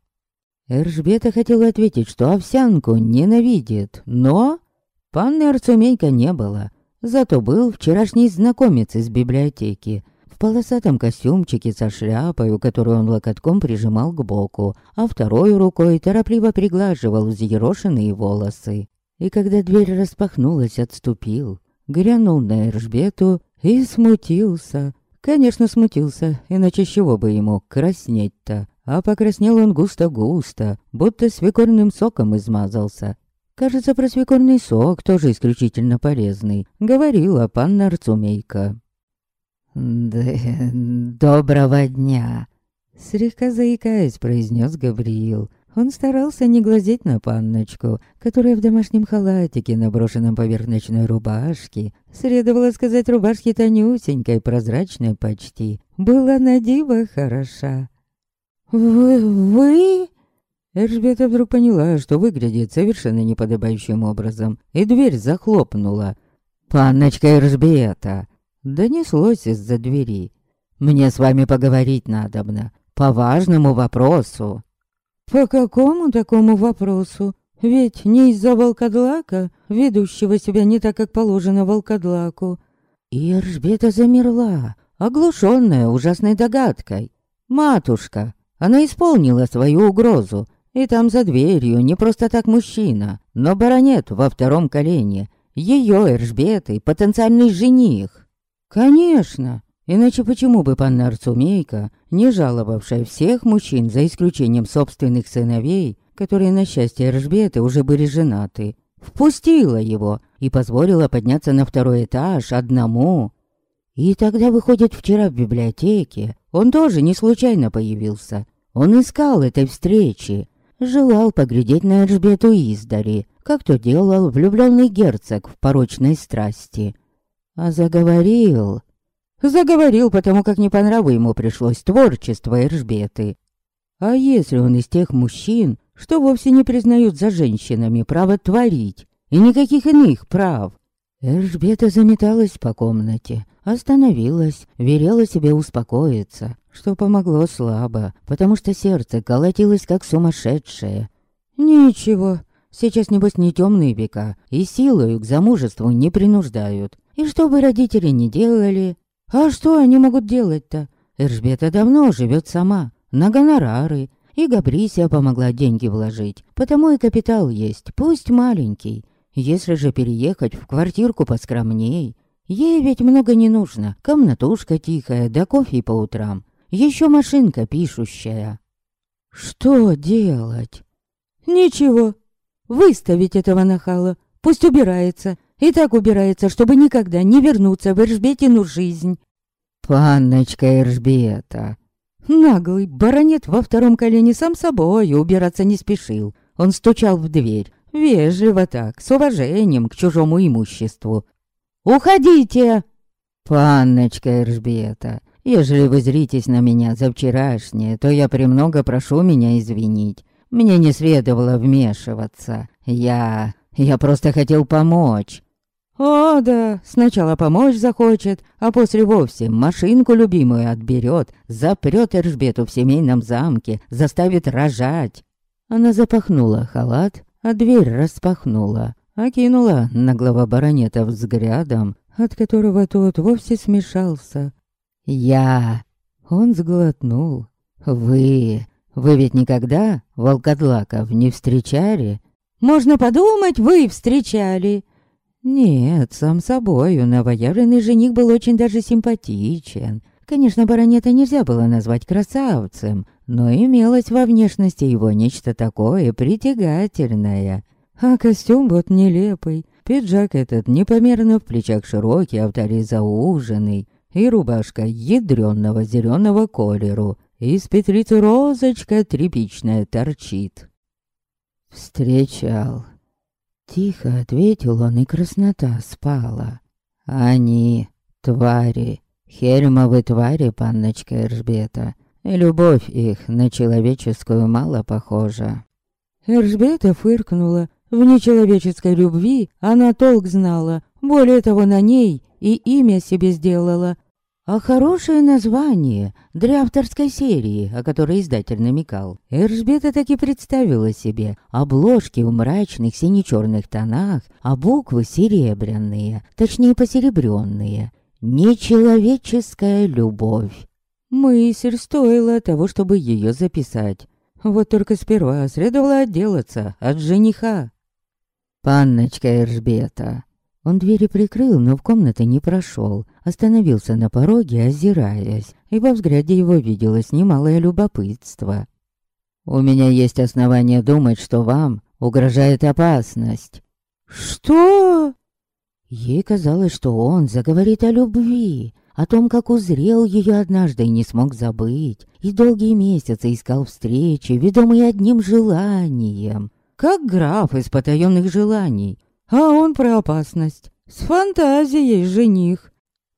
Эржбета хотела ответить, что овсянку ненавидит, но Панны Арцумейка не было, зато был вчерашний знакомец из библиотеки. В полосатом костюмчике со шляпой, которую он локотком прижимал к боку, а второй рукой торопливо приглаживал взъерошенные волосы. И когда дверь распахнулась, отступил, глянул на Эржбету и смутился. Конечно, смутился, иначе чего бы ему краснеть-то? А покраснел он густо-густо, будто свекольным соком измазался. Кажется, про свекольный сок тоже исключительно полезный, говорила панна Арцумейка. «Доброго дня!» Слегка заикаясь, произнес Гавриил. Он старался не глазеть на панночку, которая в домашнем халатике, наброшенном поверх ночной рубашки, следовало сказать рубашки тонюсенькой, прозрачной почти, была на диво хороша. «Вы... вы...» Эльжбета вдруг поняла, что выглядит совершенно неподобающим образом, и дверь захлопнула. «Панночка Эльжбета!» Донеслось из-за двери. «Мне с вами поговорить надобно, по важному вопросу». «По какому такому вопросу? Ведь не из-за волкодлака, ведущего себя не так, как положено волкодлаку». И Эржбета замерла, оглушенная ужасной догадкой. «Матушка!» Она исполнила свою угрозу, и там за дверью не просто так мужчина, но баронет во втором колене. Ее Эржбеты, потенциальный жених. Конечно, иначе почему бы панна Арцумейка, не жаловавшая всех мужчин за исключением собственных сыновей, которые на счастье Эржбеты уже были женаты, впустила его и позволила подняться на второй этаж одному. И тогда, выходит, вчера в библиотеке он тоже не случайно появился. Он искал этой встречи, желал поглядеть на Эльжбету издали, как то делал влюбленный герцог в порочной страсти. А заговорил... Заговорил, потому как не по нраву ему пришлось творчество Эржбеты. А если он из тех мужчин, что вовсе не признают за женщинами право творить, и никаких иных прав? Эржбета заметалась по комнате, остановилась, верила себе успокоиться, что помогло слабо, потому что сердце колотилось как сумасшедшее. Ничего, сейчас небось не темные века, и силою к замужеству не принуждают. И что бы родители не делали, а что они могут делать-то? Эржбета давно живет сама, на гонорары, и Габрисия помогла деньги вложить, потому и капитал есть, пусть маленький. Если же переехать в квартирку поскромней, ей ведь много не нужно, комнатушка тихая, да кофе по утрам, еще машинка пишущая. Что делать? Ничего, выставить этого нахала, пусть убирается, и так убирается, чтобы никогда не вернуться в Эржбетину жизнь. Панночка Эржбета. Наглый баронет во втором колене сам собой убираться не спешил. Он стучал в дверь, вежливо так, с уважением к чужому имуществу. «Уходите!» «Панночка Эржбета, ежели вы зритесь на меня за вчерашнее, то я премного прошу меня извинить. Мне не следовало вмешиваться. Я... я просто хотел помочь. О, да, сначала помочь захочет, а после вовсе машинку любимую отберет, запрет Эржбету в семейном замке, заставит рожать. Она запахнула халат, а дверь распахнула, окинула наглого баронета взглядом, от которого тот вовсе смешался. «Я...» Он сглотнул. «Вы... Вы ведь никогда волкодлаков не встречали?» «Можно подумать, вы встречали!» Нет, сам собою, новоявленный жених был очень даже симпатичен. Конечно, баронета нельзя было назвать красавцем, но имелось во внешности его нечто такое притягательное. А костюм вот нелепый, пиджак этот непомерно в плечах широкий, а в талии зауженный, и рубашка ядрённого зеленого колеру, из петрицы розочка тряпичная торчит. Встречал, Тихо ответил он, и краснота спала. Они твари, хельмовы твари, панночка Эржбета. Любовь их на человеческую мало похожа. Эржбета фыркнула. В нечеловеческой любви она толк знала. Более того, на ней и имя себе сделала. А хорошее название для авторской серии, о которой издатель намекал, Эржбета таки представила себе. Обложки в мрачных сине-черных тонах, а буквы серебряные, точнее посеребренные. Нечеловеческая любовь. Мысль стоила того, чтобы ее записать. Вот только сперва следовало отделаться от жениха. «Панночка Эржбета», он двери прикрыл, но в комнаты не прошел. Остановился на пороге, озираясь, и во взгляде его виделось немалое любопытство. «У меня есть основания думать, что вам угрожает опасность». «Что?» Ей казалось, что он заговорит о любви, о том, как узрел ее однажды и не смог забыть, и долгие месяцы искал встречи, ведомые одним желанием. Как граф из потаенных желаний, а он про опасность. С фантазией жених.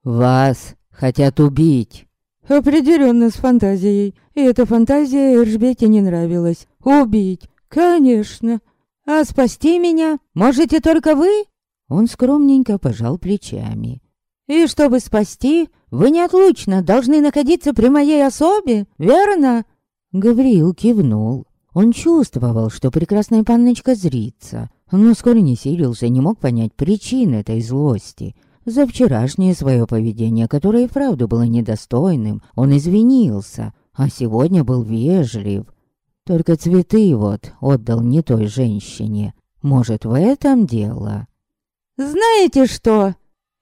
Вас хотят убить. Определенно с фантазией. И эта фантазия Эржбете не нравилась. Убить, конечно. А спасти меня можете только вы? Он скромненько пожал плечами. И чтобы спасти, вы неотлучно должны находиться при моей особе, верно? Гавриил кивнул. Он чувствовал, что прекрасная панночка зрится, но скоро не силился, не мог понять причин этой злости. За вчерашнее свое поведение, которое и вправду было недостойным, он извинился, а сегодня был вежлив. Только цветы вот отдал не той женщине. Может, в этом дело? «Знаете что?»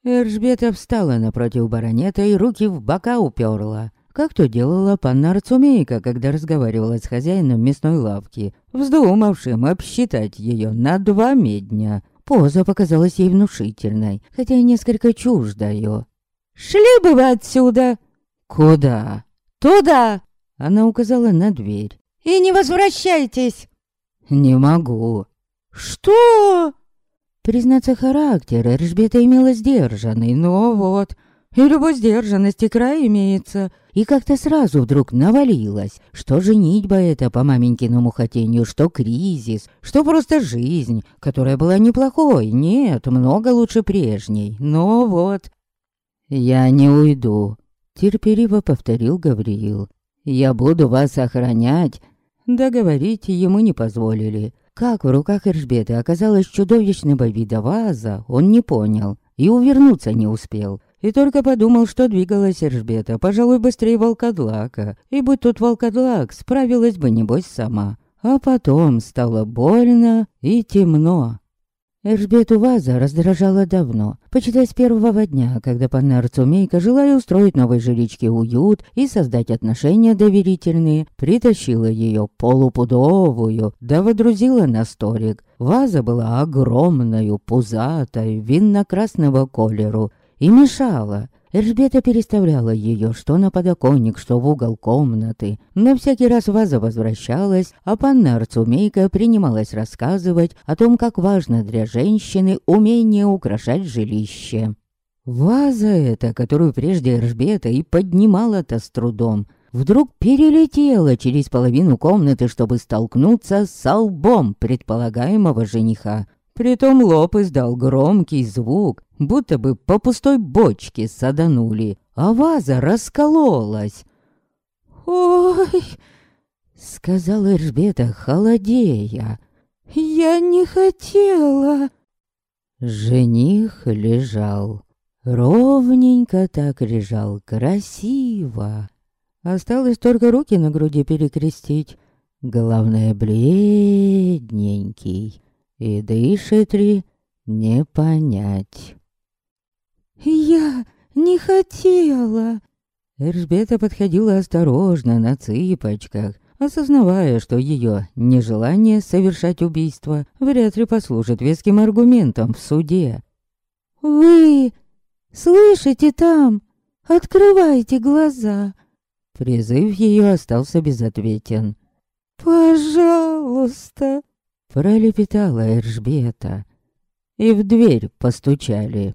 Эржбета встала напротив баронета и руки в бока уперла как то делала панна Арцумейка, когда разговаривала с хозяином мясной лавки, вздумавшим обсчитать ее на два медня. Поза показалась ей внушительной, хотя и несколько чуждою. «Шли бы вы отсюда!» «Куда?» «Туда!» Она указала на дверь. «И не возвращайтесь!» «Не могу». «Что?» Признаться, характер Эржбета имела сдержанный, но вот и любой сдержанности край имеется. И как-то сразу вдруг навалилось, что женитьба это по маменькиному хотению, что кризис, что просто жизнь, которая была неплохой, нет, много лучше прежней, но вот... «Я не уйду», — терпеливо повторил Гавриил. «Я буду вас охранять». Договорить ему не позволили. Как в руках Эржбеты оказалась чудовищного вида ваза, он не понял и увернуться не успел. И только подумал, что двигалась Эржбета, пожалуй, быстрее волкодлака. И будь тут волкодлак, справилась бы, небось, сама. А потом стало больно и темно. Эржбету Ваза раздражала давно, почитай с первого дня, когда панна Арцумейка, желая устроить новой жиличке уют и создать отношения доверительные, притащила ее полупудовую, да водрузила на столик. Ваза была огромною, пузатой, винно-красного колеру, и мешала. Эльжбета переставляла ее что на подоконник, что в угол комнаты. На всякий раз ваза возвращалась, а панна Арцумейка принималась рассказывать о том, как важно для женщины умение украшать жилище. Ваза эта, которую прежде Эльжбета и поднимала-то с трудом, вдруг перелетела через половину комнаты, чтобы столкнуться с лбом предполагаемого жениха. Притом лоб издал громкий звук, будто бы по пустой бочке саданули, а ваза раскололась. «Ой!» — сказала Эржбета, холодея. «Я не хотела!» Жених лежал. Ровненько так лежал, красиво. Осталось только руки на груди перекрестить. Главное, бледненький и дышит ли, не понять. «Я не хотела!» Эржбета подходила осторожно, на цыпочках, осознавая, что ее нежелание совершать убийство вряд ли послужит веским аргументом в суде. «Вы слышите там? Открывайте глаза!» Призыв ее остался безответен. «Пожалуйста!» Пролепетала Эржбета. И в дверь постучали.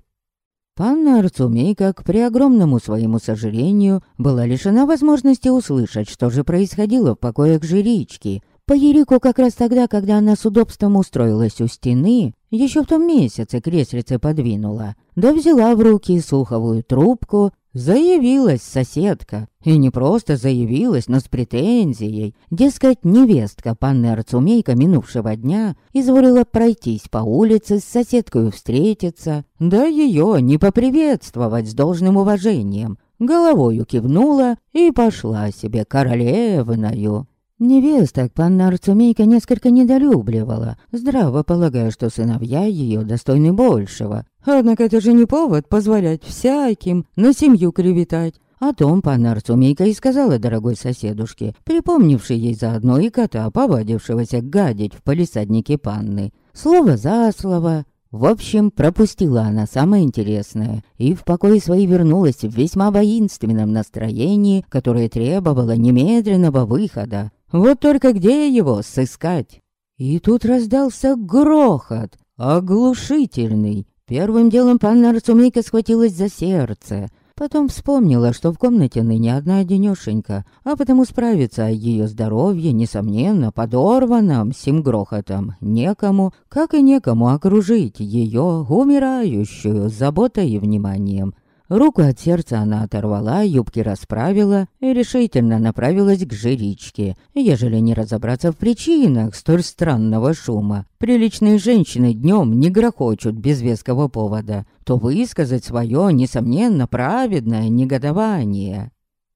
Панна Арцумейка, к преогромному своему сожалению, была лишена возможности услышать, что же происходило в покоях жрички. По Ерику как раз тогда, когда она с удобством устроилась у стены, еще в том месяце креслице подвинула, да взяла в руки суховую трубку Заявилась соседка. И не просто заявилась, но с претензией. Дескать, невестка панны Арцумейка минувшего дня изволила пройтись по улице с соседкой встретиться, да ее не поприветствовать с должным уважением. Головою кивнула и пошла себе королевною. Невесток панна Арцумейка несколько недолюбливала, здраво полагая, что сыновья ее достойны большего. Однако это же не повод позволять всяким на семью клеветать. О том панна Арцумейка и сказала дорогой соседушке, припомнившей ей заодно и кота, повадившегося гадить в полисаднике панны. Слово за слово. В общем, пропустила она самое интересное, и в покое свои вернулась в весьма воинственном настроении, которое требовало немедленного выхода. Вот только где его сыскать? И тут раздался грохот, оглушительный. Первым делом панна Арсумейка схватилась за сердце. Потом вспомнила, что в комнате ныне одна одинёшенька, а потому справиться о её здоровье, несомненно, подорванном сим грохотом, некому, как и некому окружить её, умирающую, заботой и вниманием. Руку от сердца она оторвала, юбки расправила и решительно направилась к жричке. Ежели не разобраться в причинах столь странного шума, приличные женщины днем не грохочут без веского повода, то высказать свое, несомненно, праведное негодование.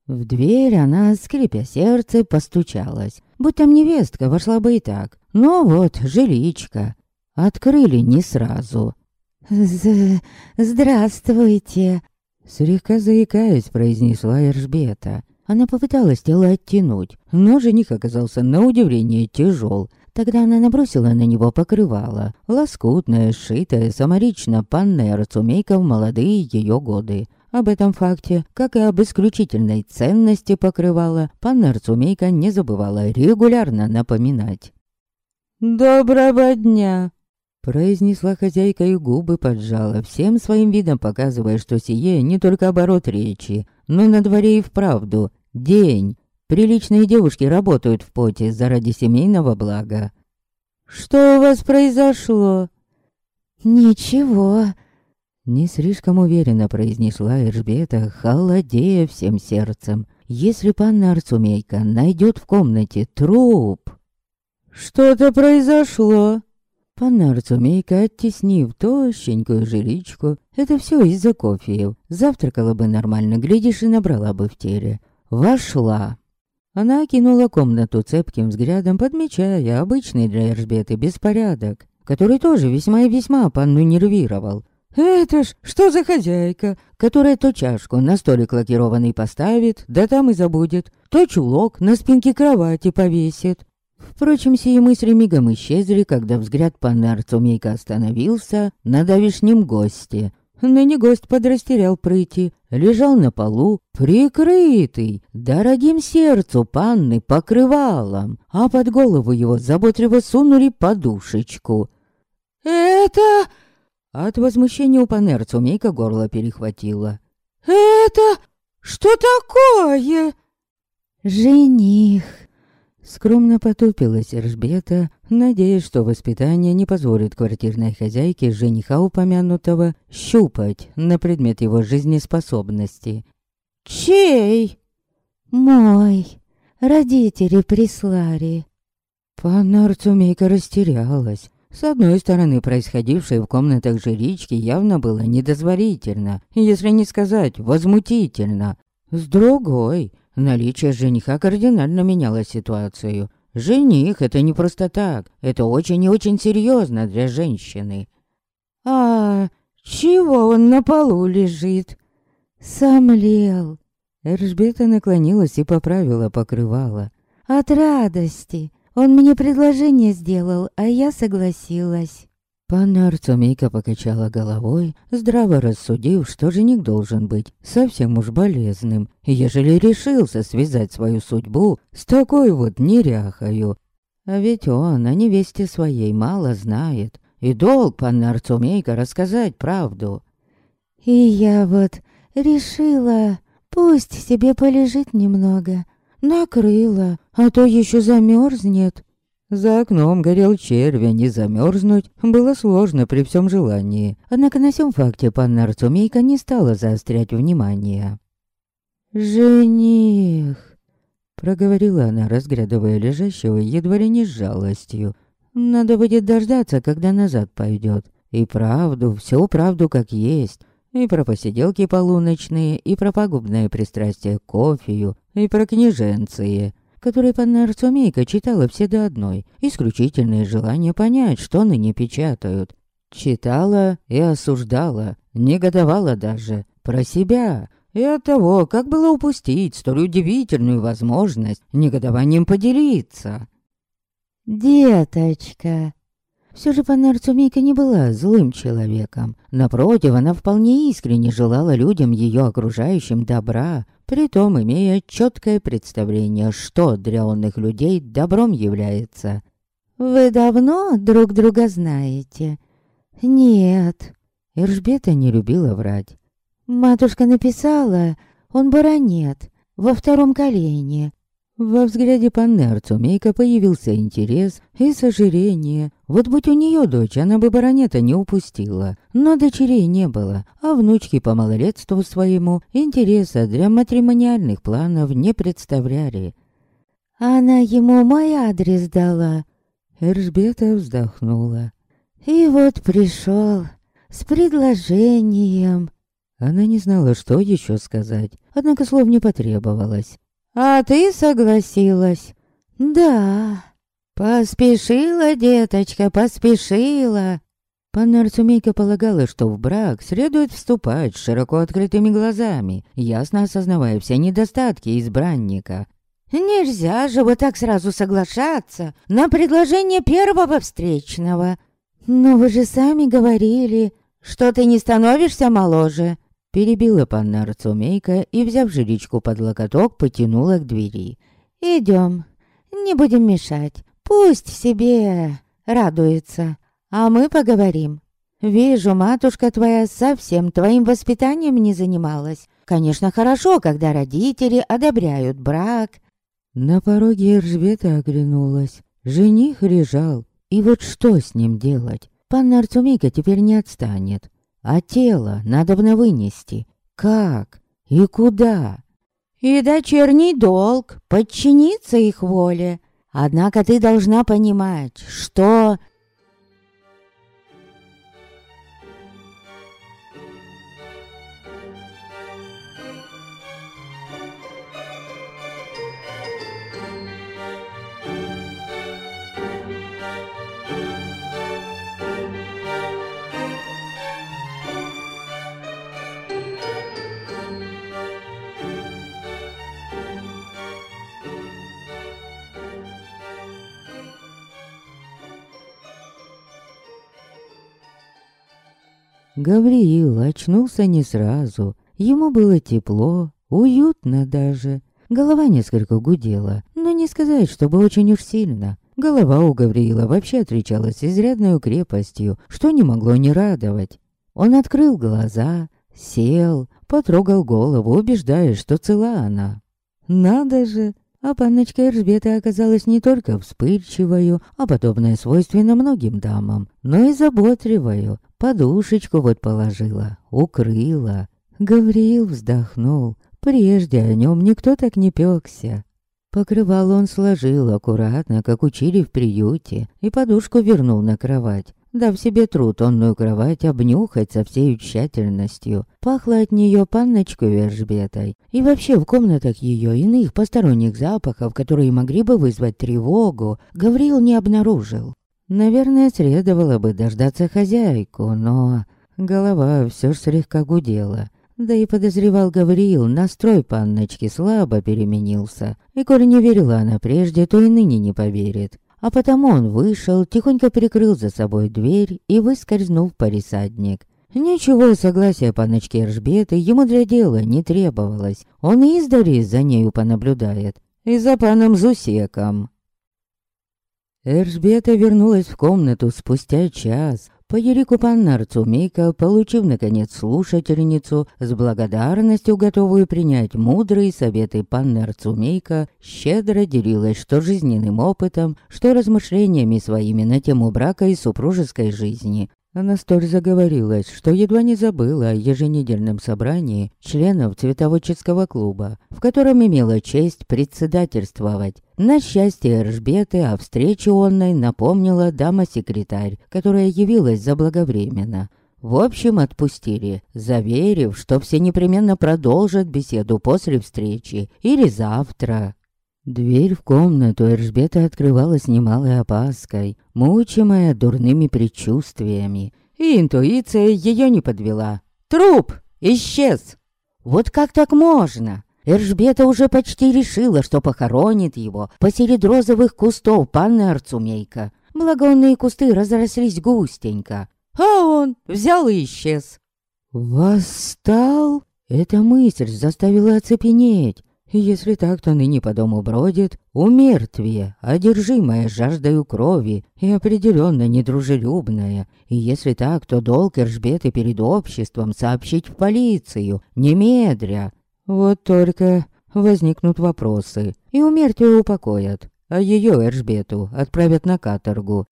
В дверь она, скрипя сердце, постучалась. Будь там невестка, вошла бы и так. Но вот, жиличка. Открыли не сразу. З «Здравствуйте!» Слегка заикаясь, произнесла Эржбета. Она попыталась тело оттянуть, но жених оказался на удивление тяжел. Тогда она набросила на него покрывало, лоскутное, сшитое саморично панной Арцумейка в молодые ее годы. Об этом факте, как и об исключительной ценности покрывала, панна Арцумейка не забывала регулярно напоминать. «Доброго дня!» Произнесла хозяйка и губы поджала, всем своим видом показывая, что сие не только оборот речи, но на дворе и вправду день. Приличные девушки работают в поте заради семейного блага. «Что у вас произошло?» «Ничего», — не слишком уверенно произнесла Эржбета, холодея всем сердцем. «Если панна Арцумейка найдет в комнате труп...» «Что-то произошло!» Панна Арцумейка, оттеснив тощенькую жиличку, это все из-за кофе. Завтракала бы нормально, глядишь, и набрала бы в теле. Вошла. Она окинула комнату цепким взглядом, подмечая обычный для Эржбеты беспорядок, который тоже весьма и весьма панну нервировал. «Это ж что за хозяйка, которая то чашку на столик лакированный поставит, да там и забудет, то чулок на спинке кровати повесит». Впрочем, сии мысли мигом исчезли, когда взгляд панны Арцумейка остановился на давишнем госте, Ныне гость подрастерял прыти, лежал на полу, прикрытый, дорогим сердцу панны покрывалом, а под голову его заботливо сунули подушечку. «Это...» От возмущения у панерцу Мейка горло перехватило. «Это... что такое?» «Жених!» Скромно потупилась Ржбета, надеясь, что воспитание не позволит квартирной хозяйке жениха упомянутого щупать на предмет его жизнеспособности. «Чей?» «Мой. Родители прислали». Панна Арцумейка растерялась. С одной стороны, происходившее в комнатах жрички явно было недозволительно, если не сказать возмутительно. С другой, Наличие жениха кардинально меняло ситуацию. Жених — это не просто так, это очень и очень серьезно для женщины. «А чего он на полу лежит?» «Сомлел». Эржбета наклонилась и поправила покрывало. «От радости. Он мне предложение сделал, а я согласилась». Панна Арцумейка покачала головой, здраво рассудив, что жених должен быть совсем уж болезным, ежели решился связать свою судьбу с такой вот неряхою. А ведь он о невесте своей мало знает, и долг панна Арцумейка рассказать правду. «И я вот решила, пусть себе полежит немного, накрыла, а то еще замерзнет». За окном горел червь, а не замерзнуть было сложно при всем желании. Однако на сём факте панна Арцумейка не стала заострять внимание. «Жених!» Проговорила она, разглядывая лежащего едва ли не с жалостью. «Надо будет дождаться, когда назад пойдет. И правду, всю правду как есть. И про посиделки полуночные, и про пагубное пристрастие к кофею, и про княженцы которые панна Арцумейка читала все до одной, исключительное желание понять, что ныне печатают. Читала и осуждала, негодовала даже, про себя, и от того, как было упустить столь удивительную возможность негодованием поделиться. «Деточка!» Все же панна Арцумейка не была злым человеком. Напротив, она вполне искренне желала людям ее окружающим добра, притом имея четкое представление, что для онных людей добром является. «Вы давно друг друга знаете?» «Нет». Иржбета не любила врать. «Матушка написала, он баронет, во втором колене, во взгляде Паннерцу Мейка появился интерес и сожаление. Вот будь у нее дочь, она бы баронета не упустила. Но дочерей не было, а внучки по малолетству своему интереса для матримониальных планов не представляли. «Она ему мой адрес дала». Эржбета вздохнула. «И вот пришел с предложением». Она не знала, что еще сказать, однако слов не потребовалось. «А ты согласилась?» «Да». «Поспешила, деточка, поспешила». Панна Арцумейка полагала, что в брак следует вступать широко открытыми глазами, ясно осознавая все недостатки избранника. «Нельзя же вот так сразу соглашаться на предложение первого встречного. Но вы же сами говорили, что ты не становишься моложе. Перебила панна Арцумейка и, взяв жиличку под локоток, потянула к двери. «Идем, не будем мешать. Пусть себе радуется. А мы поговорим. Вижу, матушка твоя совсем твоим воспитанием не занималась. Конечно, хорошо, когда родители одобряют брак. На пороге Эржбета оглянулась. Жених лежал. И вот что с ним делать? Панна Арцумейка теперь не отстанет. А тело надо бы вынести. Как? И куда? И дочерний долг — подчиниться их воле. Однако ты должна понимать, что Гавриил очнулся не сразу. Ему было тепло, уютно даже. Голова несколько гудела, но не сказать, чтобы очень уж сильно. Голова у Гавриила вообще отличалась изрядной крепостью, что не могло не радовать. Он открыл глаза, сел, потрогал голову, убеждаясь, что цела она. Надо же, а панночка Эржбета оказалась не только вспыльчивою, а подобное свойственно многим дамам, но и заботливою. Подушечку вот положила, укрыла. Гавриил вздохнул. Прежде о нем никто так не пёкся. Покрывал он сложил аккуратно, как учили в приюте, и подушку вернул на кровать дав себе труд онную кровать обнюхать со всей тщательностью. Пахло от нее панночку Вержбетой. И вообще в комнатах ее иных посторонних запахов, которые могли бы вызвать тревогу, Гаврил не обнаружил. Наверное, следовало бы дождаться хозяйку, но... Голова все ж слегка гудела. Да и подозревал Гавриил, настрой панночки слабо переменился. И коль не верила она прежде, то и ныне не поверит. А потому он вышел, тихонько прикрыл за собой дверь и выскользнул в парисадник. Ничего согласия паночки Эржбеты ему для дела не требовалось. Он и издали за нею понаблюдает. И за паном Зусеком. Эржбета вернулась в комнату спустя час, по Ерику панна Арцумейка, получив, наконец, слушательницу, с благодарностью готовую принять мудрые советы панны Арцумейка, щедро делилась что жизненным опытом, что размышлениями своими на тему брака и супружеской жизни. Она столь заговорилась, что едва не забыла о еженедельном собрании членов цветоводческого клуба, в котором имела честь председательствовать. На счастье Эржбеты о встрече онной напомнила дама-секретарь, которая явилась заблаговременно. В общем, отпустили, заверив, что все непременно продолжат беседу после встречи или завтра. Дверь в комнату Эржбета открывала с немалой опаской, мучимая дурными предчувствиями. И интуиция ее не подвела. Труп исчез. Вот как так можно? Эржбета уже почти решила, что похоронит его посреди розовых кустов панны Арцумейка. Благонные кусты разрослись густенько. А он взял и исчез. «Восстал?» Эта мысль заставила оцепенеть. Если так, то ныне по дому бродит умертвие, одержимая жаждою крови и определенно недружелюбная. И если так, то долг Эржбеты перед обществом сообщить в полицию, немедря. Вот только возникнут вопросы, и у мертвия упокоят, а ее Эржбету отправят на каторгу.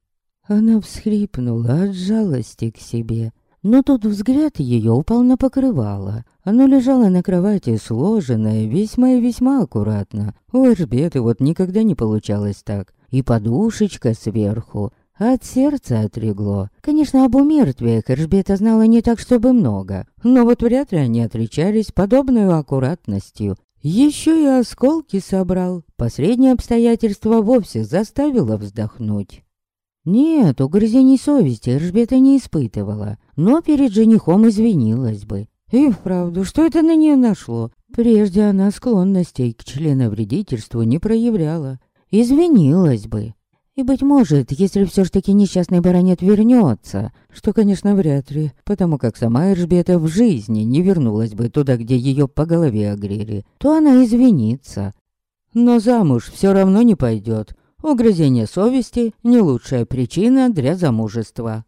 Она всхрипнула от жалости к себе. Но тут взгляд ее упал на покрывало. Оно лежало на кровати, сложенное, весьма и весьма аккуратно. У Эржбеты вот никогда не получалось так. И подушечка сверху. От сердца отлегло. Конечно, об умертвиях Эржбета знала не так, чтобы много. Но вот вряд ли они отличались подобной аккуратностью. Еще и осколки собрал. Последнее обстоятельство вовсе заставило вздохнуть. Нет, угрызений совести Эржбета не испытывала, но перед женихом извинилась бы. И вправду, что это на нее нашло? Прежде она склонностей к членовредительству не проявляла. Извинилась бы. И, быть может, если все ж таки несчастный баронет вернется, что, конечно, вряд ли, потому как сама Эржбета в жизни не вернулась бы туда, где ее по голове огрели, то она извинится. Но замуж все равно не пойдет. Угрызение совести – не лучшая причина для замужества.